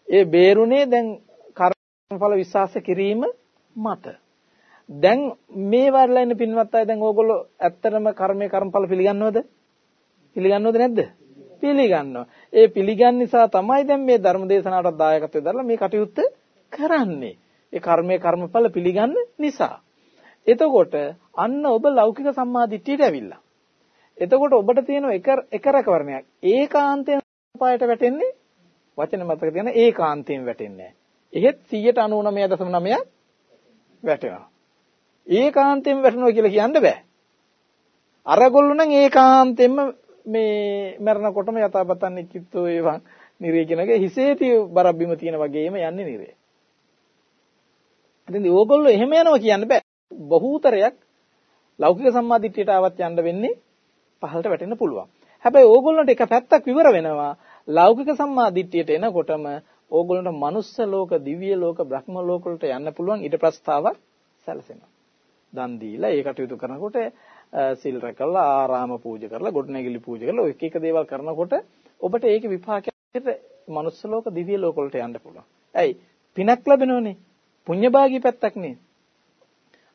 ඒ බේරුනේ දැන් කර්මඵල විශ්වාස කිරීම මත. දැන් මේ වරලා ඉන්න පින්වත් අය දැන් ඕගොල්ලෝ ඇත්තටම කර්මයේ කර්මඵල පිළිගන්නවද? පිළිගන්නවද නැද්ද? පිළිගන්නවා. ඒ පිළිගන්න නිසා තමයි දැන් මේ ධර්ම දේශනාවට දායකත්වය දරලා මේ කටයුත්ත කරන්නේ. ඒ කර්මයේ කර්මඵල පිළිගන්න නිසා. එතකොට අන්න ඔබ ලෞකික සම්මාදිට්ඨියට ඇවිල්ලා. එතකොට ඔබට තියෙන එක එක රැකවරණයක් ඒකාන්තයෙන් පායට වැටෙන්නේ වචන මතක තියන ඒකාන්තයෙන් වැටෙන්නේ නැහැ. එහෙත් 199.9ක් වැටෙනවා. ඒකාන්තයෙන් වැටෙනවා කියලා කියන්න බෑ. අරගොල්ලෝ නම් ඒකාන්තයෙන්ම මේ මරණකොටම යථාපතන් නික්කිතෝ ඒවන් නිරේ කියනගේ හිසේ තිය බරක් බිම තියෙන වගේම යන්නේ නිරේ. ඉතින් ඕගොල්ලෝ එහෙම යනවා කියන්න බෑ. බහූතරයක් ලෞකික සම්මාදිට්ඨියට ආවත් යන්න වෙන්නේ පහළට වැටෙන්න පුළුවන්. හැබැයි ඕගොල්ලන්ට එක පැත්තක් විවර වෙනවා. ලෞකික සම්මාදිට්ඨියට එනකොටම ඕගොල්ලන්ට මනුස්ස ලෝක, දිව්‍ය ලෝක, බ්‍රහ්ම ලෝක වලට යන්න පුළුවන් ඊට ප්‍රස්තාවක් සැලසෙනවා. දන් දීලා ඒ කටයුතු කරනකොට සිල් රැකලා ආරාම පූජා කරලා ගොඩනැගිලි පූජා කරලා එක එක දේවල් කරනකොට ඔබට ඒකේ විපාකයට මනුස්ස ලෝක, දිව්‍ය ලෝක වලට යන්න පුළුවන්. ඇයි? පිනක් ලැබෙනවනේ. පුණ්‍යභාගී පැත්තක් නේ.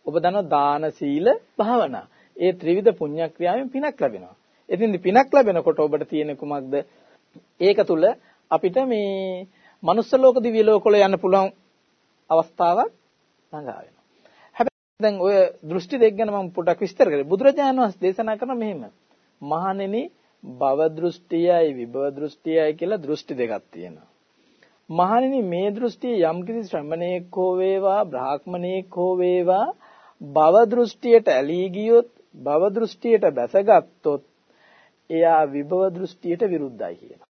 ඔබ දන්නවා දාන සීල භාවනා. ඒ ත්‍රිවිධ පුණ්‍ය ක්‍රියාවෙන් පිනක් ලැබෙනවා. එතින්දි පිනක් ලැබෙනකොට ඔබට තියෙන කුමක්ද? ඒක තුල අපිට මේ මනුස්ස ලෝක දිව්‍ය ලෝක වල යන්න පුළුවන් අවස්ථාවක් ළඟා වෙනවා. හැබැයි දැන් ඔය දෘෂ්ටි දෙක ගැන මම පොඩ්ඩක් විස්තර කරේ. බුදුරජාණන් වහන්සේ දේශනා කරන මෙහෙම. මහණෙනි භව දෘෂ්ටියයි විභව දෘෂ්ටියයි කියලා දෘෂ්ටි දෙකක් තියෙනවා. මහණෙනි මේ දෘෂ්ටිය යම්කිසි ශ්‍රමණේක් හෝ වේවා බ්‍රාහ්මණේක් හෝ වේවා භව දෘෂ්ටියට ඇලී ගියොත් භව දෘෂ්ටියට බැසගත්තොත් එයා විභව දෘෂ්ටියට විරුද්ධයි කියනවා.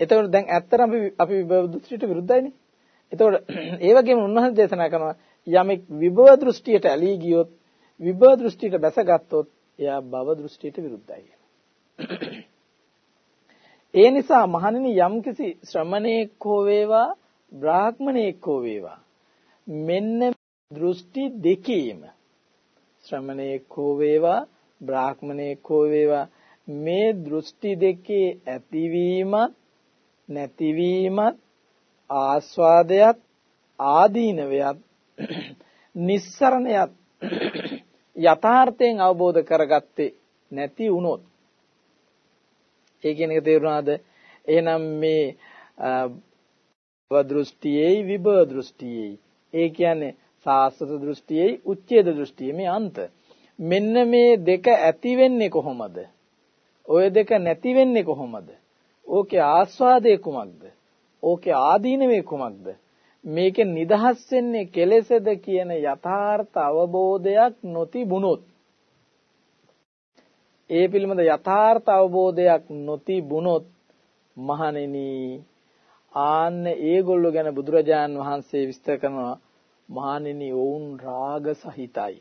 එතකොට දැන් ඇත්තටම අපි අපි විභව දෘෂ්ටියට විරුද්ධයිනේ. එතකොට ඒ වගේම උන්වහන්සේ දේශනා කරනවා යමෙක් විභව දෘෂ්ටියට ඇලී ගියොත් විභව දෘෂ්ටියට බැසගත්තොත් එයා භව දෘෂ්ටියට විරුද්ධයි. ඒ නිසා මහණෙනි යම්කිසි ශ්‍රමණේක් හෝ වේවා බ්‍රාහ්මණේක් හෝ වේවා මෙන්න දෘෂ්ටි දෙකේම ශ්‍රමණේක් හෝ වේවා බ්‍රාහ්මණයෙක් හෝ වේවා මේ දෘෂ්ටි දෙකේ ඇතිවීමත් නැතිවීමත් ආස්වාදයක් ආදීනවයත් නිස්සරණයත් යථාර්ථයෙන් අවබෝධ කරගත්තේ නැති වුණොත් ඒ කියන එක තේරුණාද එහෙනම් මේ දෘෂ්ටියේයි විභව දෘෂ්ටියේයි ඒ කියන්නේ සාස්වත දෘෂ්ටියේයි උච්ඡේද දෘෂ්ටියේ මේ අන්ත මෙන්න මේ දෙක ඇති වෙන්නේ කොහොමද? ඔය දෙක නැති වෙන්නේ කොහොමද? ඕකේ ආස්වාදයේ කුමක්ද? ඕකේ ආදීනවේ කුමක්ද? මේකෙන් නිදහස් වෙන්නේ කෙලෙසද කියන යථාර්ථ අවබෝධයක් නොතිබුණොත් ඒ පිළිබඳ යථාර්ථ අවබෝධයක් නොතිබුණොත් මහණෙනි ආන්න ඒගොල්ලෝ ගැන බුදුරජාන් වහන්සේ විස්තර කරනවා මහණෙනි ඔවුන් රාග සහිතයි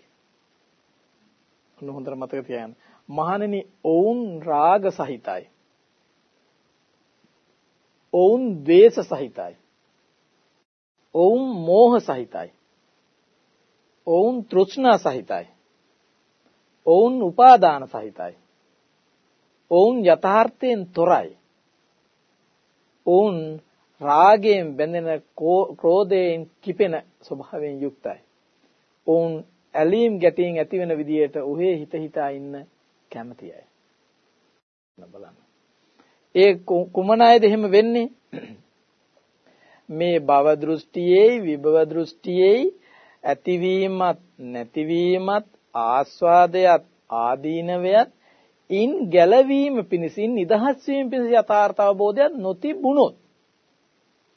ඔන්න හොඳට මතක තියාගන්න. මහණෙනි ඔවුන් රාග සහිතයි. ඔවුන් ද්වේෂ සහිතයි. ඔවුන් මෝහ සහිතයි. ඔවුන් තෘෂ්ණා සහිතයි. ඔවුන් උපාදාන සහිතයි. ඔවුන් යථාර්ථයෙන් තොරයි. ඔවුන් රාගයෙන් බැඳෙන ක්‍රෝධයෙන් කිපෙන ස්වභාවයෙන් යුක්තයි. ඔවුන් ඇලීම් ගැටීම් ඇති වෙන විදියට ඔහේ හිත හිතා ඉන්න කැමති අය. බලන්න. ඒ කුමන අයද එහෙම වෙන්නේ? මේ භව දෘෂ්ටියේ විභව දෘෂ්ටියේ ඇතිවීමත් නැතිවීමත් ආස්වාදයත් ආදීනවයත් ඉන් ගැලවීම පිණිසින් නිදහස් වීම පිණිස යථාර්ථ අවබෝධයක් නොතිබුණොත්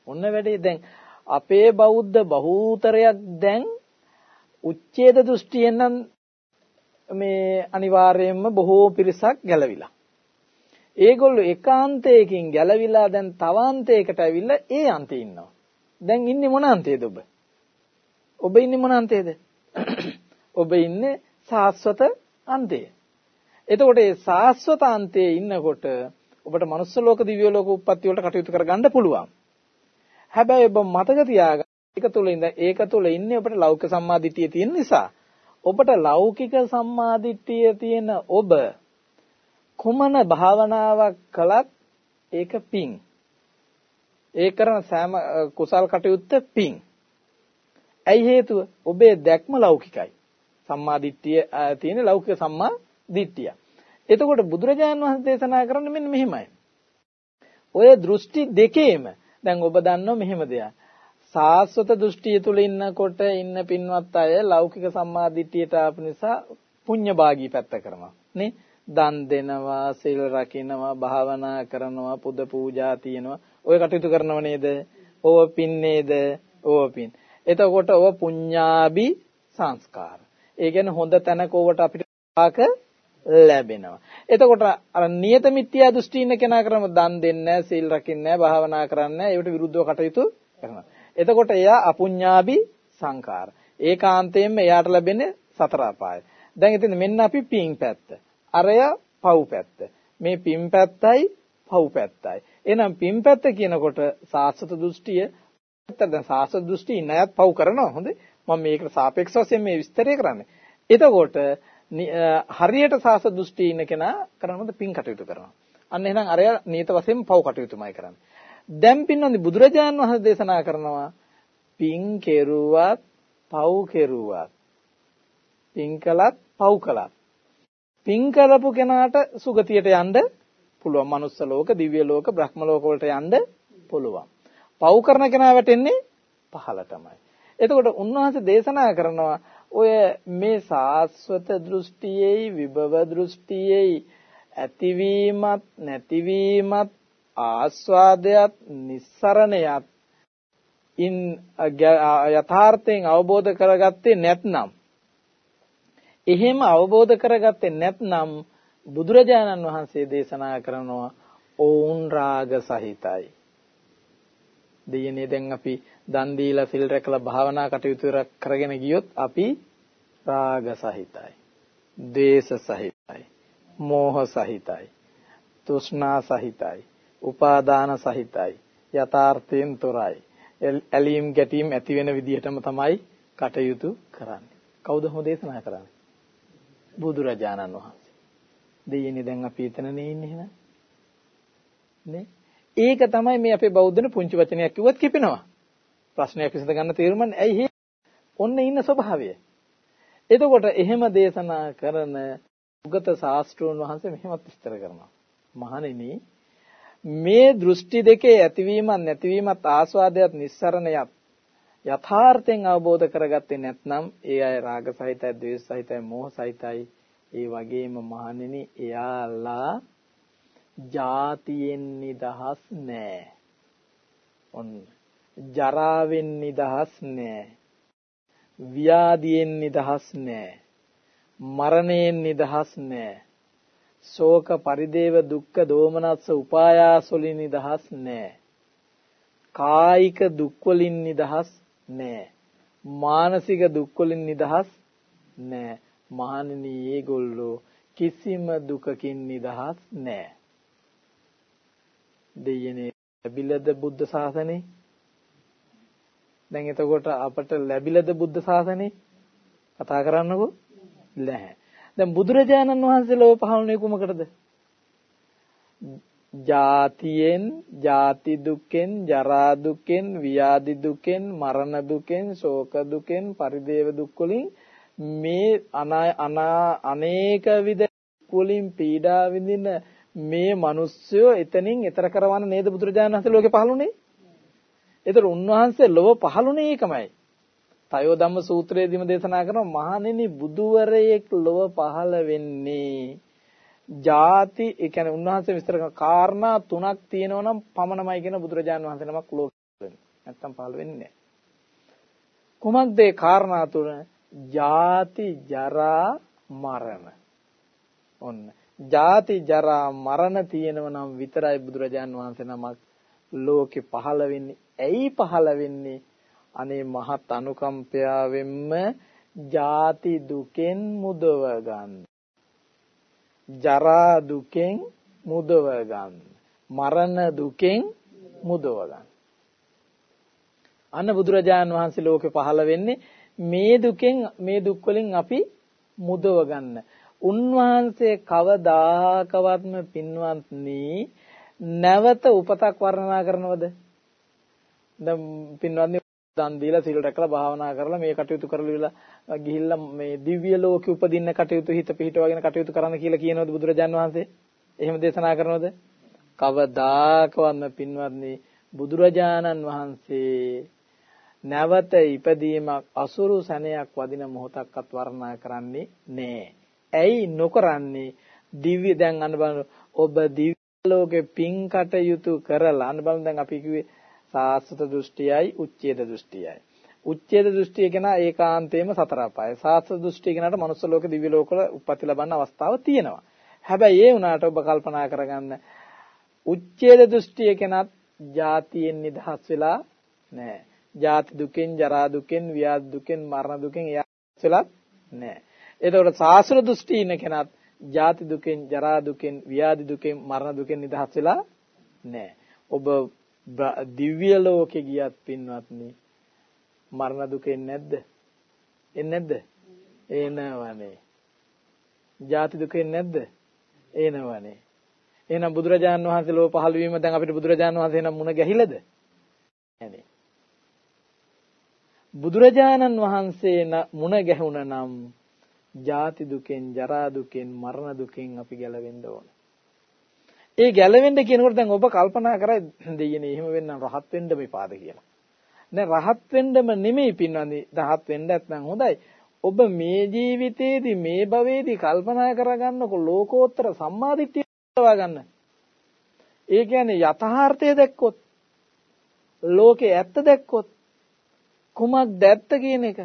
ඔන්න වැඩේ දැන් අපේ බෞද්ධ බහූතරයක් දැන් උච්ඡේද දෘෂ්ටියෙන් නම් මේ අනිවාර්යයෙන්ම බොහෝ පිරිසක් ගැලවිලා. ඒගොල්ලෝ ඒකාන්තයකින් ගැලවිලා දැන් තවාන්තයකට ඇවිල්ලා ඒ අන්තේ ඉන්නවා. දැන් ඉන්නේ මොන අන්තේද ඔබ? ඔබ ඉන්නේ මොන අන්තේද? ඔබ ඉන්නේ සාස්වත අන්තේ. එතකොට මේ සාස්වත අන්තයේ ඉන්නකොට ඔබට manuss ලෝක දිව්‍ය ලෝක උප්පත්ති වලට කටයුතු කරගන්න පුළුවන්. හැබැයි ඔබ මතක තියාගන්න ඒක තුල ඉඳ ඒක තුල ඉන්නේ ඔබට ලෞකික සම්මාදිටිය තියෙන නිසා. ඔබට ලෞකික සම්මාදිටිය තියෙන ඔබ කුමන භාවනාවක් කළත් ඒක පිං. ඒ කරන සෑම කුසල් කටයුත්ත පිං. ඇයි හේතුව? ඔබේ දැක්ම ලෞකිකයි. සම්මාදිට්ඨිය තියෙන ලෞකික සම්මා දිට්ඨිය. එතකොට බුදුරජාණන් වහන්සේ දේශනා කරන්නේ මෙන්න මෙහෙමයි. ඔය දෘෂ්ටි දෙකේම දැන් ඔබ දන්නව මෙහෙම දෙයක්. සාස්වත දෘෂ්ටිය තුල ඉන්නකොට ඉන්න පින්වත් අය ලෞකික සම්මාදිට්ඨියට ආපු නිසා පුඤ්ඤ භාගී පැත්ත කරනවා. නේ? දන් දෙනවා සිල් රකින්නවා භාවනා කරනවා පුද පූජා තියනවා. ඔය කටයුතු කරනව නේද? ඕව පින් නේද? ඕව පින්. එතකොට ඕව පුඤ්ඤාභි සංස්කාර. ඒ කියන්නේ හොඳ තැනක ඕවට අපිට පාක ලැබෙනවා. එතකොට අර නියත මිත්‍යා දෘෂ්ටි ඉන්න කෙනා කරම දන් දෙන්නේ නැහැ, සීල් රකින්නේ නැහැ, භාවනා කරන්නේ නැහැ, ඒවට විරුද්ධව කටයුතු කරනවා. එතකොට එයා අපුඤ්ඤාභි සංකාර. ඒකාන්තයෙන්ම එයාට ලැබෙන්නේ සතර අපාය. දැන් ඉතින් මෙන්න අපි පින් පැත්ත. අරය පව් පැත්ත. මේ පින් පැත්තයි පව් පැත්තයි. එහෙනම් පින් පැත්ත කියනකොට සාස්වත දෘෂ්ටිය ඇත්තට දැන් සාස්වත දෘෂ්ටි ඉන්නයත් පව් කරනවා හොඳේ. මම මේකට සාපේක්ෂ වශයෙන් මේ විස්තරය කරන්නේ. එතකොට හරියට සාස දෘෂ්ටි ඉන්න කෙනා කරනවද පින් කටයුතු කරනවා. අන්න එහෙනම් අරය නියත වශයෙන් පව් කටයුතුමයි කරන්නේ. දැන් පින්නොන්දි බුදුරජාන් වහන්සේ දේශනා කරනවා පින් කෙරුවත් පව් කෙරුවත් පින් කළත් පව් කළත් පින් කරපු කෙනාට සුගතියට යන්න පුළුවන්. manuss ලෝක, දිව්‍ය ලෝක, බ්‍රහ්ම ලෝක වලට යන්න පුළුවන්. පව් කරන කෙනා වැටෙන්නේ පහළටමයි. එතකොට උන්වහන්සේ දේශනා කරනවා ඔය මේ සාස්වත දෘෂ්ටියේයි විභව දෘෂ්ටියේයි ඇතිවීමත් නැතිවීමත් ආස්වාදයක් නිස්සරණයක් ඉන් යථාර්ථයෙන් අවබෝධ කරගත්තේ නැත්නම් එහෙම අවබෝධ කරගත්තේ නැත්නම් බුදුරජාණන් වහන්සේ දේශනා කරනවා ඕන් රාග සහිතයි. දෙයනේ දැන් අපි දන් දීලා සිල් රැකලා භාවනා කටයුතු කරගෙන ගියොත් අපි රාග සහිතයි. ද්වේෂ සහිතයි. මෝහ සහිතයි. තෘෂ්ණා සහිතයි. උපාදාන සහිතයි. යථාර්ථයෙන් තොරයි. ඇලීම් ගැටීම් ඇති වෙන විදිහටම තමයි කටයුතු කරන්නේ. කවුද හොම දේශනා කරන්නේ? බුදුරජාණන් වහන්සේ. දෙයියනේ දැන් අපි එතනනේ ඉන්නේ එහෙනම්. නේ? ඒක තමයි මේ අපේ බෞද්ධන පුංචි වචනයක් කිව්වත් කිපෙනවා. ප්‍රශ්නයක් විසඳ ගන්න තීරමන්නේ ඇයි ඔන්න ඉන්න ස්වභාවය. එතකොට එහෙම දේශනා කරන උගත ශාස්ත්‍රෝන් වහන්සේ මෙහෙමත් විස්තර කරනවා. මහණෙනි මේ දෘෂ්ටි දෙකේ ඇතිවීමත් නැතිවීමත් ආස්වාදයක් නිස්සරණයක් යථාර්ථයෙන් අවබෝධ කරගත්තේ නැත්නම් ඒ අය රාග සහිතයි, ද්වේෂ සහිතයි, මෝහ සහිතයි. ඒ වගේම මහණෙනි එයාලා ජාතියෙන් නිදහස් නෑ. ඔන්න ජරාවෙන් නිදහස් නෑ. ව්‍යාධියෙන් නිදහස් නෑ. මරණයෙන් නිදහස් නෑ. ශෝක පරිදේව දුක්ඛ දෝමනස්ස උපායාස වලින් නිදහස් නෑ. කායික දුක් වලින් නිදහස් නෑ. මානසික දුක් වලින් නිදහස් නෑ. මහණෙනි ඒගොල්ලෝ කිසිම දුකකින් නිදහස් නෑ. දෙයනේ ලැබිලද බුද්ධ ශාසනේ? දැන් එතකොට අපට ලැබිලද බුද්ධ ශාසනේ? කතා කරන්නකෝ. නැහැ. දැන් බුදුරජාණන් වහන්සේ ලෝක පහළුනේ කුමකටද? ජාතියෙන්, ජාති දුකෙන්, ජරා දුකෙන්, ව්‍යාධි දුකෙන්, මරණ දුකෙන්, ශෝක දුකෙන්, පරිදේව දුක් වලින් මේ අනේක විද වලින් පීඩා විඳින මේ මිනිස්සුયો එතනින් එතර කරවන්න නේද බුදුරජාණන් වහන්සේ ලෝකේ පහළුනේ? ඒතර උන්වහන්සේ ලොව පහළුනේ ඒකමයි. තයෝ ධම්ම සූත්‍රයේදීම දේශනා කරනවා මහණෙනි බුදුවරයෙක් ලොව පහළ වෙන්නේ ಜಾති ඒ කියන්නේ උන්වහන්සේ විස්තර කරන කාරණා තුනක් තියෙනවා නම් පමණමයි කියන බුදුරජාණන් වහන්සේ නමක් ලෝකෙ නැත්තම් පහළ වෙන්නේ නැහැ. කුමක්ද ඒ කාරණා තුන? ජාති ජරා මරණ. ඔන්න. ජාති ජරා මරණ තියෙනව නම් විතරයි බුදුරජාන් වහන්සේ නමක් ලෝකෙ පහළ වෙන්නේ. ඇයි පහළ වෙන්නේ? අනේ මහත් අනුකම්පයාවෙන්ම ජාති දුකෙන් මුදව ගන්න. ජරා දුකෙන් මුදව ගන්න. මරණ දුකෙන් මුදව ගන්න. අන්න බුදුරජාන් වහන්සේ ලෝකෙ පහළ වෙන්නේ මේ දුකෙන් මේ දුක් වලින් අපි මුදව ගන්න. උන්වහන්සේ කවදාකවත්ම පින්වත්නි නැවත උපතක් වර්ණනා කරනවද? දැන් පින්වත්නි දන් දීලා සිල් රැකලා භාවනා කරලා මේ කටයුතු කරලා ගිහිල්ලා මේ දිව්‍ය ලෝකෙ උපදින්න කටයුතු හිත පිහිටවගෙන කටයුතු කරන්න කියලා කියනවද බුදුරජාන් වහන්සේ? එහෙම දේශනා කරනවද? කවදාකවත්ම පින්වත්නි බුදුරජාණන් වහන්සේ නැවත ඉපදීමක් අසුරු සැනයක් වදින මොහොතක්වත් වර්ණනා කරන්නේ නෑ. ඇයි නොකරන්නේ? දිව්‍ය දැන් අන්න බලන්න ඔබ දිව්‍ය ලෝකේ පින් කටයුතු කරලා අන්න බලන්න දැන් අපි කිව්වේ සාස්වත දෘෂ්ටියයි උච්ඡේද දෘෂ්ටියයි. උච්ඡේද දෘෂ්ටිය කියන ඒකාන්තයෙන්ම සතර අපාය. සාස්වත දෘෂ්ටිය කියනට මනුස්ස ලෝක දිව්‍ය ලෝකවල උප්පත්ති ලබන්න අවස්ථාව තියෙනවා. හැබැයි ඒ වුණාට ඔබ කල්පනා කරගන්න උච්ඡේද දෘෂ්ටිය කෙනත් ජාතියෙන් නිදහස් වෙලා නැහැ. ජාති දුකෙන්, ජරා දුකෙන්, ව්‍යාධි දුකෙන්, මරණ දුකෙන් එයා වෙලත් නැහැ. එතකොට සාසුර දෘෂ්ටි ඉන්න කෙනත් ජාති දුකෙන්, ජරා දුකෙන්, ව්‍යාධි දුකෙන්, මරණ දුකෙන් නිදහස් වෙලා නැහැ. ඔබ දිව්‍ය ලෝකේ ගියත් පින්වත්නි මරණ දුක එන්නේ නැද්ද? එන්නේ නැද්ද? එනවනේ. ජාති දුක එන්නේ නැද්ද? එනවනේ. එහෙනම් බුදුරජාණන් වහන්සේ ලෝ පහළ වීම දැන් අපිට බුදුරජාණන් වහන්සේ නම් මුණ ගැහිලාද? නැහැ. බුදුරජාණන් වහන්සේ මුණ ගැහුණ නම් ජාති දුකෙන්, ජරා දුකෙන්, මරණ දුකෙන් අපි ගැලවෙන්න ඕන. ඒ ගැලවෙන්න කියනකොට දැන් ඔබ කල්පනා කරයි දෙයනේ එහෙම වෙන්නම් රහත් වෙන්න මේපාද කියලා. දැන් රහත් වෙන්නම නෙමෙයි පින්වන්දි රහත් වෙන්න නැත්නම් හොඳයි. ඔබ මේ ජීවිතේදී මේ භවයේදී කල්පනා කරගන්නකො ලෝකෝත්තර සම්මාදිට්ඨිය ලබා ගන්න. ඒ කියන්නේ යථාර්ථය දැක්කොත් ලෝකේ ඇත්ත දැක්කොත් කුමක්ද ඇත්ත කියන එක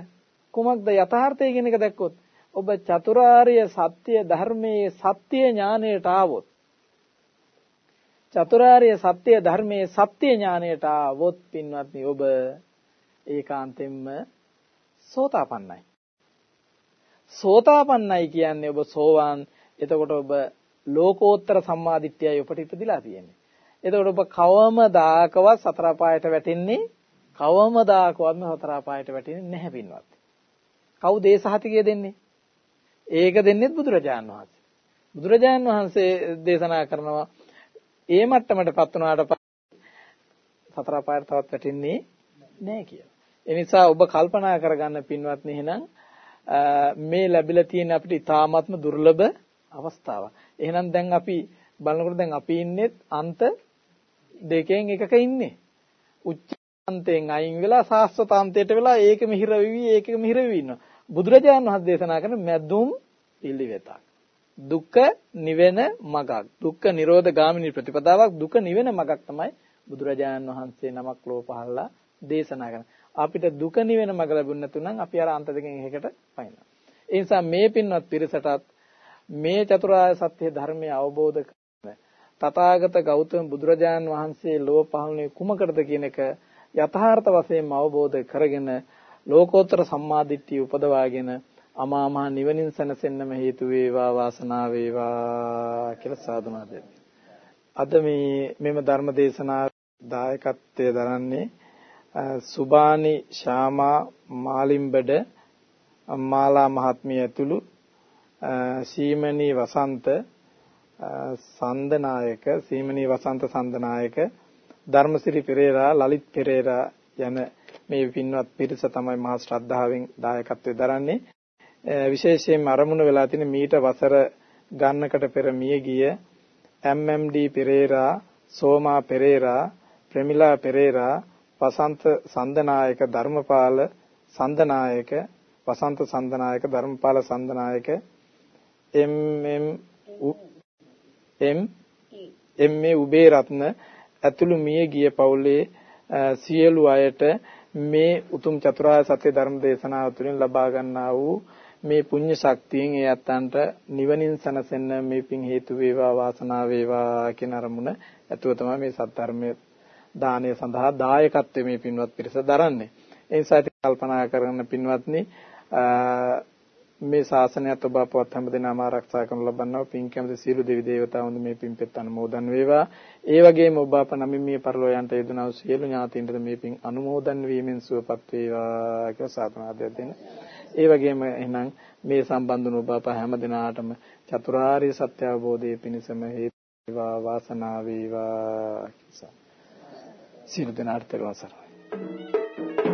කුමක්ද යථාර්ථය කියන එක දැක්කොත් ඔබ චතුරාර්ය සත්‍ය ධර්මයේ සත්‍ය ඥානයට ආවොත් චතුරාර්ය සත්‍ය ධර්මයේ සත්‍ය ඥානයට ආවොත් පින්වත්නි ඔබ ඒකාන්තයෙන්ම සෝතාපන්නයි සෝතාපන්නයි කියන්නේ ඔබ සෝවාන් එතකොට ඔබ ලෝකෝත්තර සම්මාදිට්ඨියයි ඔබට ඉපදිලා තියෙන්නේ එතකොට ඔබ කවමදාකවත් සතර පායට වැටෙන්නේ කවමදාකවත්ම හතර අපායට වැටෙන්නේ නැහැ පින්වත්. කවුද ඒ සහතිකය දෙන්නේ? ඒක දෙන්නේ බුදුරජාණන් වහන්සේ. බුදුරජාණන් වහන්සේ දේශනා කරනවා ඒ මට්ටමටපත් වුණාට සතර අපායට තවත් වැටෙන්නේ නැහැ කියලා. ඒ නිසා ඔබ කල්පනා කරගන්න පින්වත්නි එහෙනම් මේ ලැබිලා තියෙන අපිට ඉතාමත්ම දුර්ලභ අවස්ථාවක්. එහෙනම් දැන් අපි බලනකොට දැන් අපි ඉන්නේ අන්ත දෙකෙන් එකක ඉන්නේ. උච්ච අන්තයෙන් අයින් වෙලා සාස්වතාන්තයට වෙලා ඒක මිහිර වෙවි ඒක මිහිර වෙවි ඉන්නවා. බුදුරජාණන් වහන්සේ දේශනා කරන මැදුම් පිළිවෙතක්. දුක්ඛ නිවෙන මගක්. දුක්ඛ නිරෝධ ගාමිනී ප්‍රතිපදාවක් දුක නිවෙන මගක් තමයි බුදුරජාණන් වහන්සේ නමක් ලෝ පහළලා දේශනා කරන. අපිට දුක නිවෙන මග ලැබුණ නැතුණම් අපි අර අන්ත දෙකෙන් එකකට පයින්නවා. ඒ නිසා මේ පින්වත් පිරිසටත් මේ චතුරාර්ය සත්‍ය ධර්මය අවබෝධ කරගන්න තථාගත ගෞතම බුදුරජාණන් වහන්සේ ලෝ පහළනේ කුමකටද කියන එක යථාර්ථ වශයෙන්ම අවබෝධ කරගෙන ලෝකෝත්තර සම්මාදිට්ඨිය උපදවාගෙන අමා මහ නිවනින් සැනසෙන්නම හේතු වේවා වාසනාව වේවා කියලා සාදුනා දෙන්න. අද මේ මෙම ධර්ම දේශනාව දායකත්වයේ දරන්නේ සුබානි ශාමා මාලිම්බඩ මාලා මහත්මිය ඇතුළු සීමනී වසන්ත සන්දනායක සීමනී වසන්ත සන්දනායක ධර්මසිරි පෙරේරා ලලිත් පෙරේරා යන මේ පින්වත් පිරිස තමයි මහා ශ්‍රද්ධාවෙන් දායකත්වයේ දරන්නේ විශේෂයෙන්ම අරමුණ වෙලා තියෙන මීට වසර ගන්නකට පෙර මිය ගිය MMD පෙරේරා සෝමා පෙරේරා ප්‍රමිලා පෙරේරා වසන්ත සන්දනායක ධර්මපාල සන්දනායක වසන්ත සන්දනායක ධර්මපාල සන්දනායක එම් එම් එම් එම් මේ උබේ රත්න ඇතුළු මිය ගිය පවුලේ සියලු අයට මේ උතුම් චතුරාර්ය සත්‍ය ධර්ම දේශනාව තුළින් ලබා ගන්නා වූ මේ පුණ්‍ය ශක්තියෙන් ඒ අත්තන්ට නිවනින් සැනසෙන්න මේ පින් හේතු වේවා වාසනාව වේවා කියන අරමුණ ඇතුව තමයි මේ සත්‍ය දානය සඳහා දායකත්වයේ මේ පින්වත් පිරිස දරන්නේ. ඒ නිසා කල්පනා කරන පින්වත්නි මේ ශාසනයත් ඔබ අපවත් හැමදෙනාම ආරක්ෂා කරනු ලබන්නව පින් කැමති සියලු දෙවි දේවතාවුන් මේ පින්පෙත් අනුමෝදන් වේවා. ඒ වගේම ඔබ අප නමින් මේ පරිලෝයන්ට යෙදුණා වූ සියලු ඥාතීන්ට මේ පින් අනුමෝදන් වීමෙන් සුවපත් වේවා කියලා සාධනාදයක් දෙන්න. ඒ වගේම එහෙනම් මේ සම්බන්ධ වුණ ඔබ අප හැමදෙනාටම චතුරාර්ය සත්‍ය අවබෝධයේ පිණසම හේතු වේවා වාසනාව වේවා කියලා. සියලු දෙනාට තෙරුවන් සරණයි.